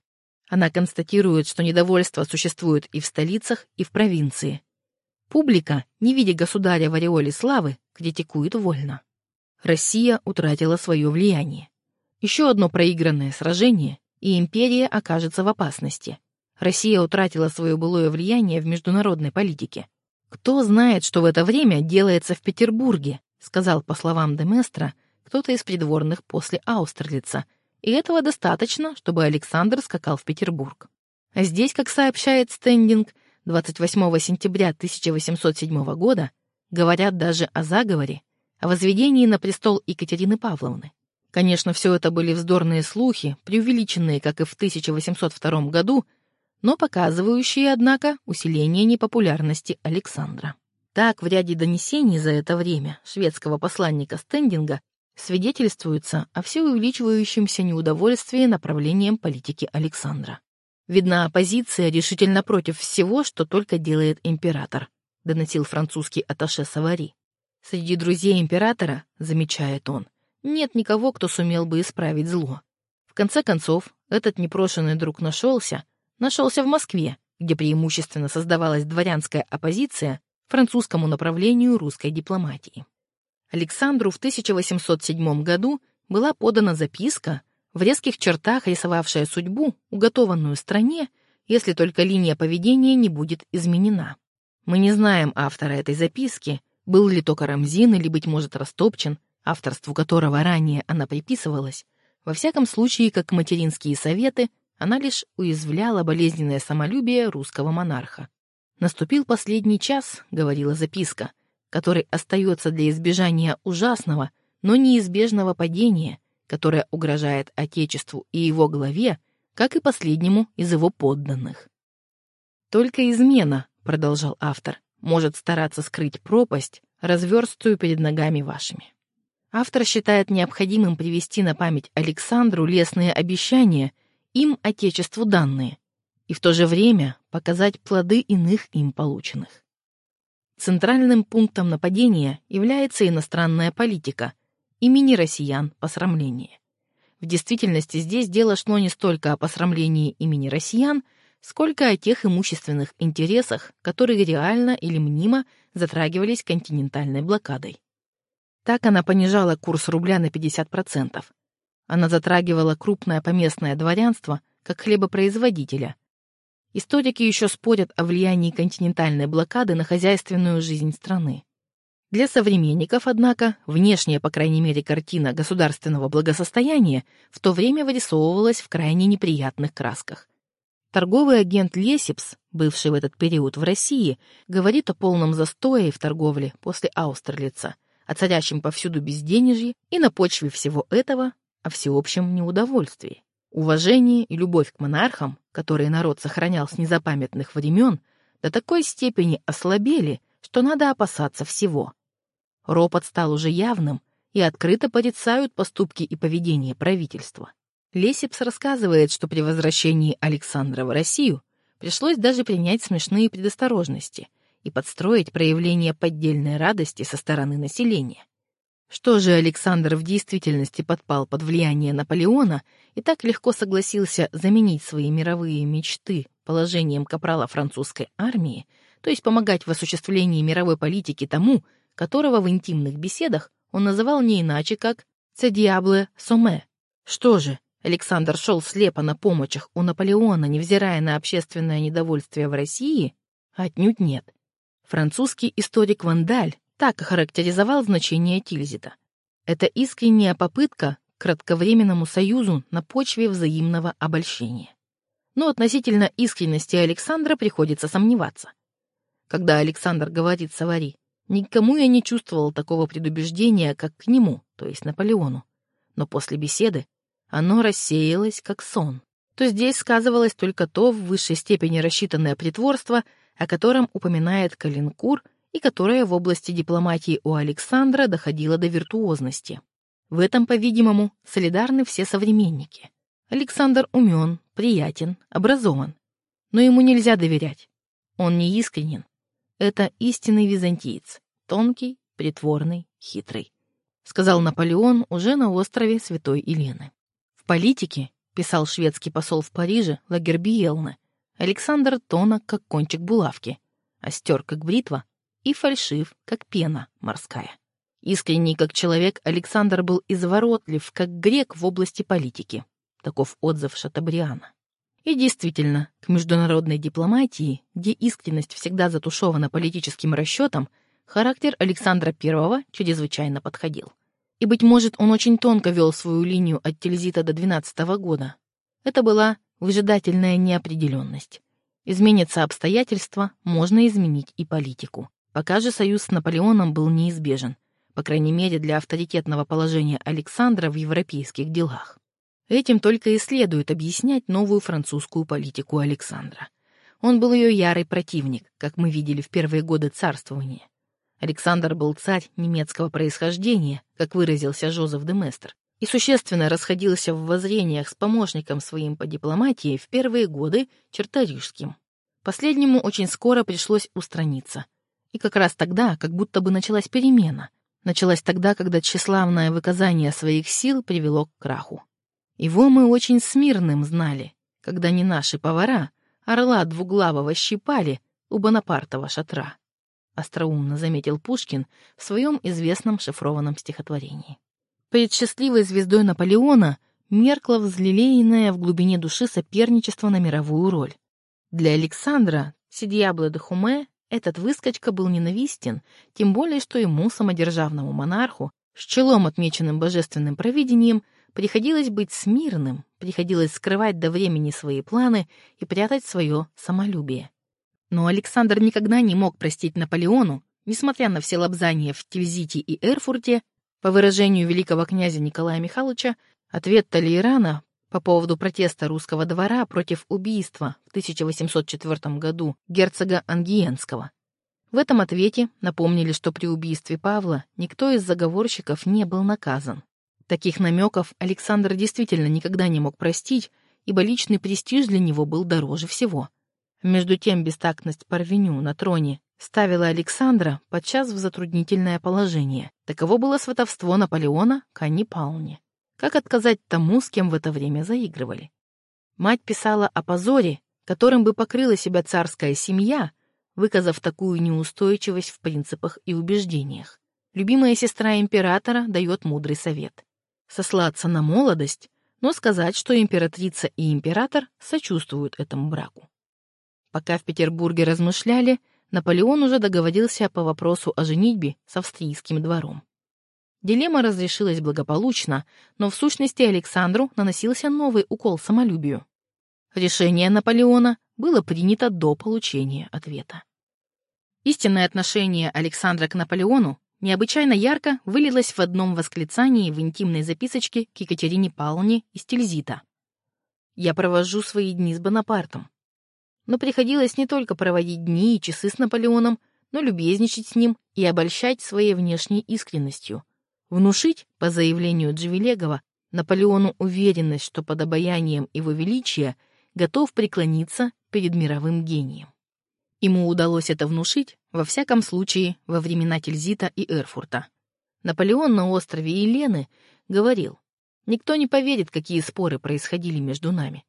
Она констатирует, что недовольство существует и в столицах, и в провинции. Публика, не видя государя в ореоле славы, критикует вольно. Россия утратила свое влияние. Еще одно проигранное сражение, и империя окажется в опасности. Россия утратила свое былое влияние в международной политике. Кто знает, что в это время делается в Петербурге, сказал, по словам Деместра, кто-то из придворных после Аустерлица, и этого достаточно, чтобы Александр скакал в Петербург. Здесь, как сообщает Стендинг, 28 сентября 1807 года говорят даже о заговоре, о возведении на престол Екатерины Павловны. Конечно, все это были вздорные слухи, преувеличенные, как и в 1802 году, но показывающие, однако, усиление непопулярности Александра. Так, в ряде донесений за это время шведского посланника Стендинга свидетельствуется о все увеличивающемся неудовольствии направлением политики Александра. Видна оппозиция решительно против всего, что только делает император, доносил французский атташе Савари. Среди друзей императора, замечает он, нет никого, кто сумел бы исправить зло. В конце концов, этот непрошенный друг нашелся, нашелся в Москве, где преимущественно создавалась дворянская оппозиция французскому направлению русской дипломатии. Александру в 1807 году была подана записка, в резких чертах рисовавшая судьбу, уготованную стране, если только линия поведения не будет изменена. Мы не знаем автора этой записки, был ли то Карамзин или, быть может, Растопчин, авторству которого ранее она приписывалась. Во всяком случае, как материнские советы, она лишь уязвляла болезненное самолюбие русского монарха. «Наступил последний час», — говорила записка, — который остается для избежания ужасного, но неизбежного падения, которое угрожает Отечеству и его главе, как и последнему из его подданных. «Только измена», — продолжал автор, — «может стараться скрыть пропасть, разверстую перед ногами вашими». Автор считает необходимым привести на память Александру лесные обещания, им Отечеству данные, и в то же время показать плоды иных им полученных. Центральным пунктом нападения является иностранная политика, имени россиян посрамление. В действительности здесь дело шло не столько о посрамлении имени россиян, сколько о тех имущественных интересах, которые реально или мнимо затрагивались континентальной блокадой. Так она понижала курс рубля на 50%. Она затрагивала крупное поместное дворянство как хлебопроизводителя, Историки еще спорят о влиянии континентальной блокады на хозяйственную жизнь страны. Для современников, однако, внешняя, по крайней мере, картина государственного благосостояния в то время вырисовывалась в крайне неприятных красках. Торговый агент Лесипс, бывший в этот период в России, говорит о полном застое в торговле после Аустерлица, о царящем повсюду безденежье и на почве всего этого о всеобщем неудовольствии. Уважение и любовь к монархам, которые народ сохранял с незапамятных времен, до такой степени ослабели, что надо опасаться всего. Ропот стал уже явным, и открыто порицают поступки и поведение правительства. Лесипс рассказывает, что при возвращении Александра в Россию пришлось даже принять смешные предосторожности и подстроить проявление поддельной радости со стороны населения. Что же Александр в действительности подпал под влияние Наполеона и так легко согласился заменить свои мировые мечты положением капрала французской армии, то есть помогать в осуществлении мировой политики тому, которого в интимных беседах он называл не иначе, как «Цедиабле Соме». Что же, Александр шел слепо на помощах у Наполеона, невзирая на общественное недовольствие в России? Отнюдь нет. Французский историк Вандаль так охарактеризовал значение Тильзита. Это искренняя попытка к кратковременному союзу на почве взаимного обольщения. Но относительно искренности Александра приходится сомневаться. Когда Александр говорит Савари, «Никому я не чувствовал такого предубеждения, как к нему, то есть Наполеону. Но после беседы оно рассеялось, как сон. То здесь сказывалось только то в высшей степени рассчитанное притворство, о котором упоминает Калинкур и которая в области дипломатии у Александра доходила до виртуозности. В этом, по-видимому, солидарны все современники. Александр умен, приятен, образован. Но ему нельзя доверять. Он не искренен. Это истинный византиец, тонкий, притворный, хитрый. Сказал Наполеон уже на острове Святой Елены. В политике, писал шведский посол в Париже Лагербиелне, Александр тонок, как кончик булавки, остер, как бритва, и фальшив, как пена морская. Искренний как человек, Александр был изворотлив, как грек в области политики. Таков отзыв Шатабриана. И действительно, к международной дипломатии, где искренность всегда затушевана политическим расчетом, характер Александра I чрезвычайно подходил. И, быть может, он очень тонко вел свою линию от Тильзита до 12 -го года. Это была выжидательная неопределенность. Изменятся обстоятельства, можно изменить и политику. Пока же союз с Наполеоном был неизбежен, по крайней мере для авторитетного положения Александра в европейских делах. Этим только и следует объяснять новую французскую политику Александра. Он был ее ярый противник, как мы видели в первые годы царствования. Александр был царь немецкого происхождения, как выразился Жозеф де Местер, и существенно расходился в воззрениях с помощником своим по дипломатии в первые годы Черторижским. Последнему очень скоро пришлось устраниться, и как раз тогда, как будто бы началась перемена. Началась тогда, когда тщеславное выказание своих сил привело к краху. Его мы очень смирным знали, когда не наши повара орла двуглавого щипали у Бонапартова шатра. Остроумно заметил Пушкин в своем известном шифрованном стихотворении. Перед счастливой звездой Наполеона меркло взлелеянное в глубине души соперничество на мировую роль. Для Александра Сидьябло де Хуме этот выскочка был ненавистен, тем более, что ему, самодержавному монарху, с челом отмеченным божественным провидением, приходилось быть смирным, приходилось скрывать до времени свои планы и прятать свое самолюбие. Но Александр никогда не мог простить Наполеону, несмотря на все лобзания в Тильзите и Эрфурте, по выражению великого князя Николая Михайловича, ответ Толейрана по поводу протеста русского двора против убийства в 1804 году герцога Ангиенского. В этом ответе напомнили, что при убийстве Павла никто из заговорщиков не был наказан. Таких намеков Александр действительно никогда не мог простить, ибо личный престиж для него был дороже всего. Между тем бестактность Парвеню на троне ставила Александра подчас в затруднительное положение. Таково было сватовство Наполеона к Анне Пауне. Как отказать тому, с кем в это время заигрывали? Мать писала о позоре, которым бы покрыла себя царская семья, выказав такую неустойчивость в принципах и убеждениях. Любимая сестра императора дает мудрый совет. Сослаться на молодость, но сказать, что императрица и император сочувствуют этому браку. Пока в Петербурге размышляли, Наполеон уже договорился по вопросу о женитьбе с австрийским двором. Дилемма разрешилась благополучно, но в сущности Александру наносился новый укол самолюбию. Решение Наполеона было принято до получения ответа. Истинное отношение Александра к Наполеону необычайно ярко вылилось в одном восклицании в интимной записочке к Екатерине Павловне из Тильзита. «Я провожу свои дни с Бонапартом». Но приходилось не только проводить дни и часы с Наполеоном, но любезничать с ним и обольщать своей внешней искренностью — Внушить, по заявлению Джевелегова, Наполеону уверенность, что под обаянием его величия готов преклониться перед мировым гением. Ему удалось это внушить, во всяком случае, во времена Тильзита и Эрфурта. Наполеон на острове Елены говорил, «Никто не поверит, какие споры происходили между нами.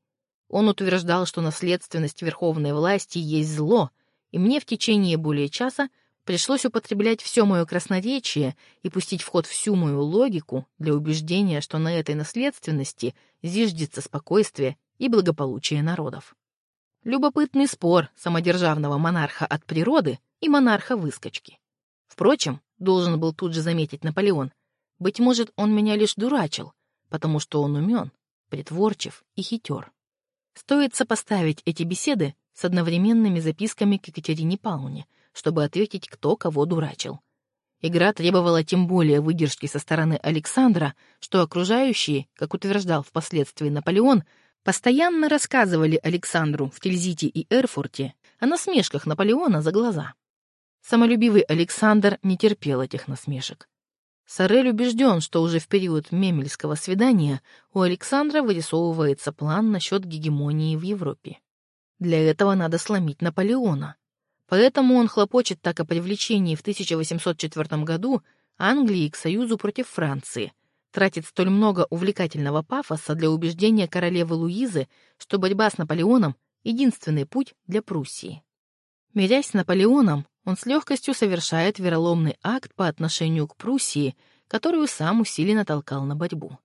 Он утверждал, что наследственность верховной власти есть зло, и мне в течение более часа пришлось употреблять все мое красноречие и пустить в ход всю мою логику для убеждения, что на этой наследственности зиждется спокойствие и благополучие народов. Любопытный спор самодержавного монарха от природы и монарха-выскочки. Впрочем, должен был тут же заметить Наполеон, быть может, он меня лишь дурачил, потому что он умен, притворчив и хитер. Стоит сопоставить эти беседы с одновременными записками к Екатерине Павловне, чтобы ответить, кто кого дурачил. Игра требовала тем более выдержки со стороны Александра, что окружающие, как утверждал впоследствии Наполеон, постоянно рассказывали Александру в Тильзите и Эрфурте о насмешках Наполеона за глаза. Самолюбивый Александр не терпел этих насмешек. Сорель убежден, что уже в период мемельского свидания у Александра вырисовывается план насчет гегемонии в Европе. Для этого надо сломить Наполеона. Поэтому он хлопочет так о привлечении в 1804 году Англии к союзу против Франции, тратит столь много увлекательного пафоса для убеждения королевы Луизы, что борьба с Наполеоном — единственный путь для Пруссии. Мирясь с Наполеоном, он с легкостью совершает вероломный акт по отношению к Пруссии, которую сам усиленно толкал на борьбу.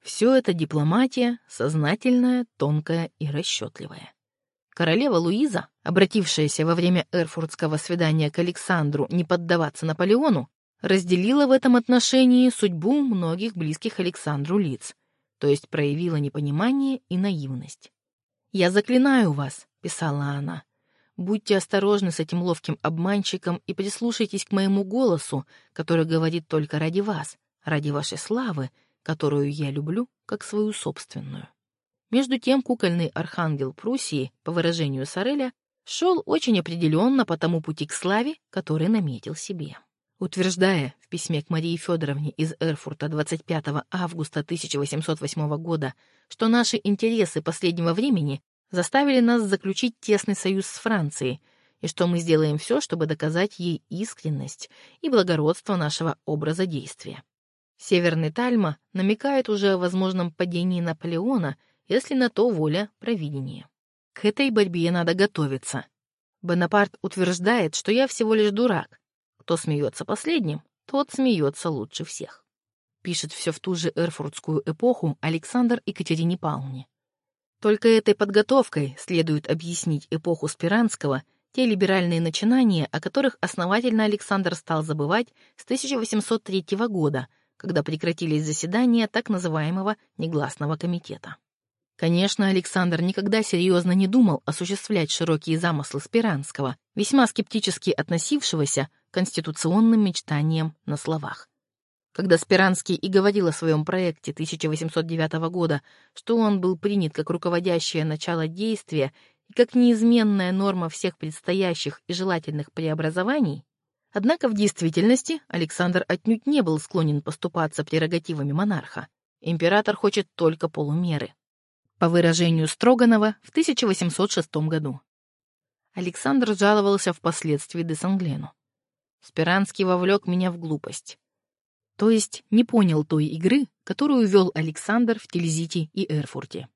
Все это дипломатия, сознательная, тонкая и расчетливая. Королева Луиза, обратившаяся во время эрфуртского свидания к Александру не поддаваться Наполеону, разделила в этом отношении судьбу многих близких Александру лиц, то есть проявила непонимание и наивность. «Я заклинаю вас», — писала она, Будьте осторожны с этим ловким обманщиком и прислушайтесь к моему голосу, который говорит только ради вас, ради вашей славы, которую я люблю как свою собственную. Между тем кукольный архангел Пруссии, по выражению Сореля, шел очень определенно по тому пути к славе, который наметил себе. Утверждая в письме к Марии Федоровне из Эрфурта 25 августа 1808 года, что наши интересы последнего времени заставили нас заключить тесный союз с Францией, и что мы сделаем все, чтобы доказать ей искренность и благородство нашего образа действия. Северный Тальма намекает уже о возможном падении Наполеона, если на то воля провидения. К этой борьбе надо готовиться. Бонапарт утверждает, что я всего лишь дурак. Кто смеется последним, тот смеется лучше всех. Пишет все в ту же эрфуртскую эпоху Александр Екатерине Павловне. Только этой подготовкой следует объяснить эпоху Спиранского, те либеральные начинания, о которых основательно Александр стал забывать с 1803 года, когда прекратились заседания так называемого негласного комитета. Конечно, Александр никогда серьезно не думал осуществлять широкие замыслы Спиранского, весьма скептически относившегося к конституционным мечтаниям на словах. Когда Спиранский и говорил о своем проекте 1809 года, что он был принят как руководящее начало действия и как неизменная норма всех предстоящих и желательных преобразований, однако в действительности Александр отнюдь не был склонен поступаться прерогативами монарха. Император хочет только полумеры. По выражению Строганова в 1806 году. Александр жаловался впоследствии де Санглену. Спиранский вовлек меня в глупость то есть не понял той игры, которую вел Александр в Тильзите и Эрфурте.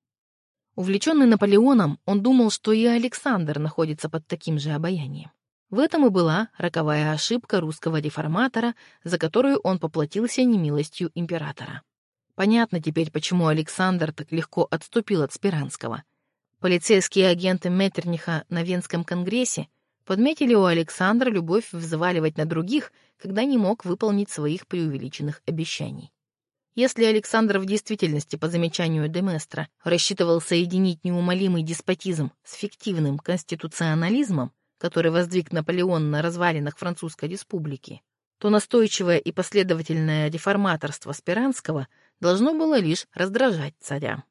Увлеченный Наполеоном, он думал, что и Александр находится под таким же обаянием. В этом и была роковая ошибка русского реформатора, за которую он поплатился немилостью императора. Понятно теперь, почему Александр так легко отступил от Спиранского. Полицейские агенты Меттерниха на Венском конгрессе подметили у Александра любовь взваливать на других, когда не мог выполнить своих преувеличенных обещаний. Если Александр в действительности, по замечанию Деместра, рассчитывал соединить неумолимый деспотизм с фиктивным конституционализмом, который воздвиг Наполеон на развалинах Французской республики, то настойчивое и последовательное реформаторство Спиранского должно было лишь раздражать царя.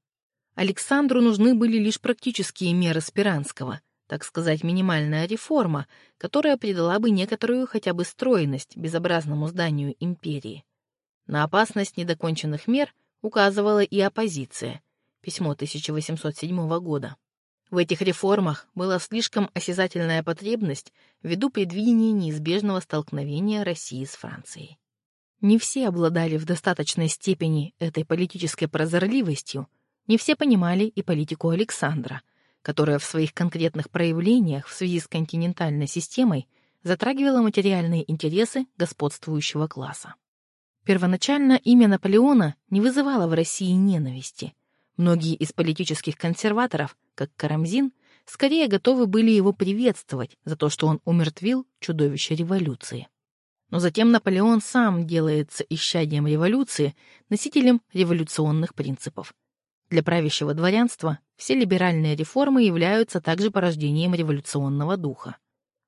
Александру нужны были лишь практические меры Спиранского, так сказать, минимальная реформа, которая придала бы некоторую хотя бы стройность безобразному зданию империи. На опасность недоконченных мер указывала и оппозиция. Письмо 1807 года. В этих реформах была слишком осязательная потребность ввиду предвидения неизбежного столкновения России с Францией. Не все обладали в достаточной степени этой политической прозорливостью, не все понимали и политику Александра, которая в своих конкретных проявлениях в связи с континентальной системой затрагивала материальные интересы господствующего класса. Первоначально имя Наполеона не вызывало в России ненависти. Многие из политических консерваторов, как Карамзин, скорее готовы были его приветствовать за то, что он умертвил чудовище революции. Но затем Наполеон сам делается исчадием революции, носителем революционных принципов. Для правящего дворянства все либеральные реформы являются также порождением революционного духа.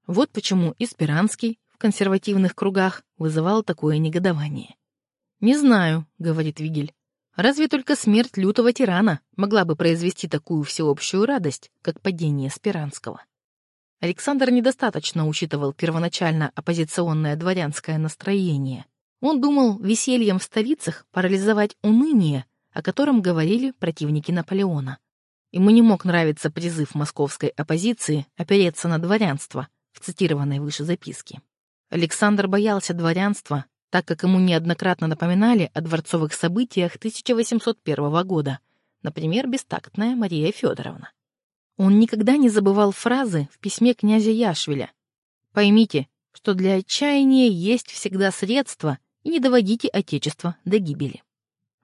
Вот почему Испиранский в консервативных кругах вызывал такое негодование. «Не знаю», — говорит Вигель, Разве только смерть лютого тирана могла бы произвести такую всеобщую радость, как падение Спиранского. Александр недостаточно учитывал первоначально оппозиционное дворянское настроение. Он думал весельем в столицах парализовать уныние, о котором говорили противники Наполеона. Ему не мог нравиться призыв московской оппозиции опереться на дворянство в цитированной выше записке. Александр боялся дворянства так как ему неоднократно напоминали о дворцовых событиях 1801 года, например, бестактная Мария Федоровна. Он никогда не забывал фразы в письме князя Яшвиля «Поймите, что для отчаяния есть всегда средства, и не доводите Отечество до гибели».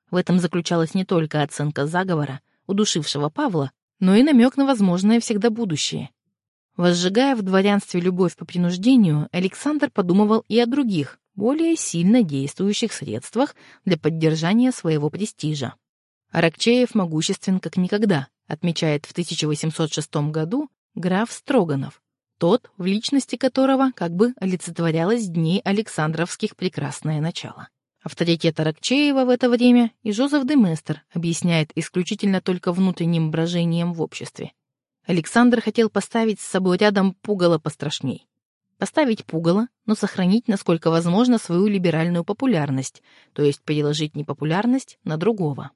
В этом заключалась не только оценка заговора, удушившего Павла, но и намек на возможное всегда будущее. Возжигая в дворянстве любовь по принуждению, Александр подумывал и о других, более сильно действующих средствах для поддержания своего престижа. Аракчеев могуществен как никогда, отмечает в 1806 году граф Строганов, тот, в личности которого как бы олицетворялось дней Александровских прекрасное начало. Авторитет Аракчеева в это время и Жозеф де объясняет исключительно только внутренним брожением в обществе. Александр хотел поставить с собой рядом пугало пострашней. Поставить пугало, но сохранить, насколько возможно, свою либеральную популярность, то есть переложить непопулярность на другого.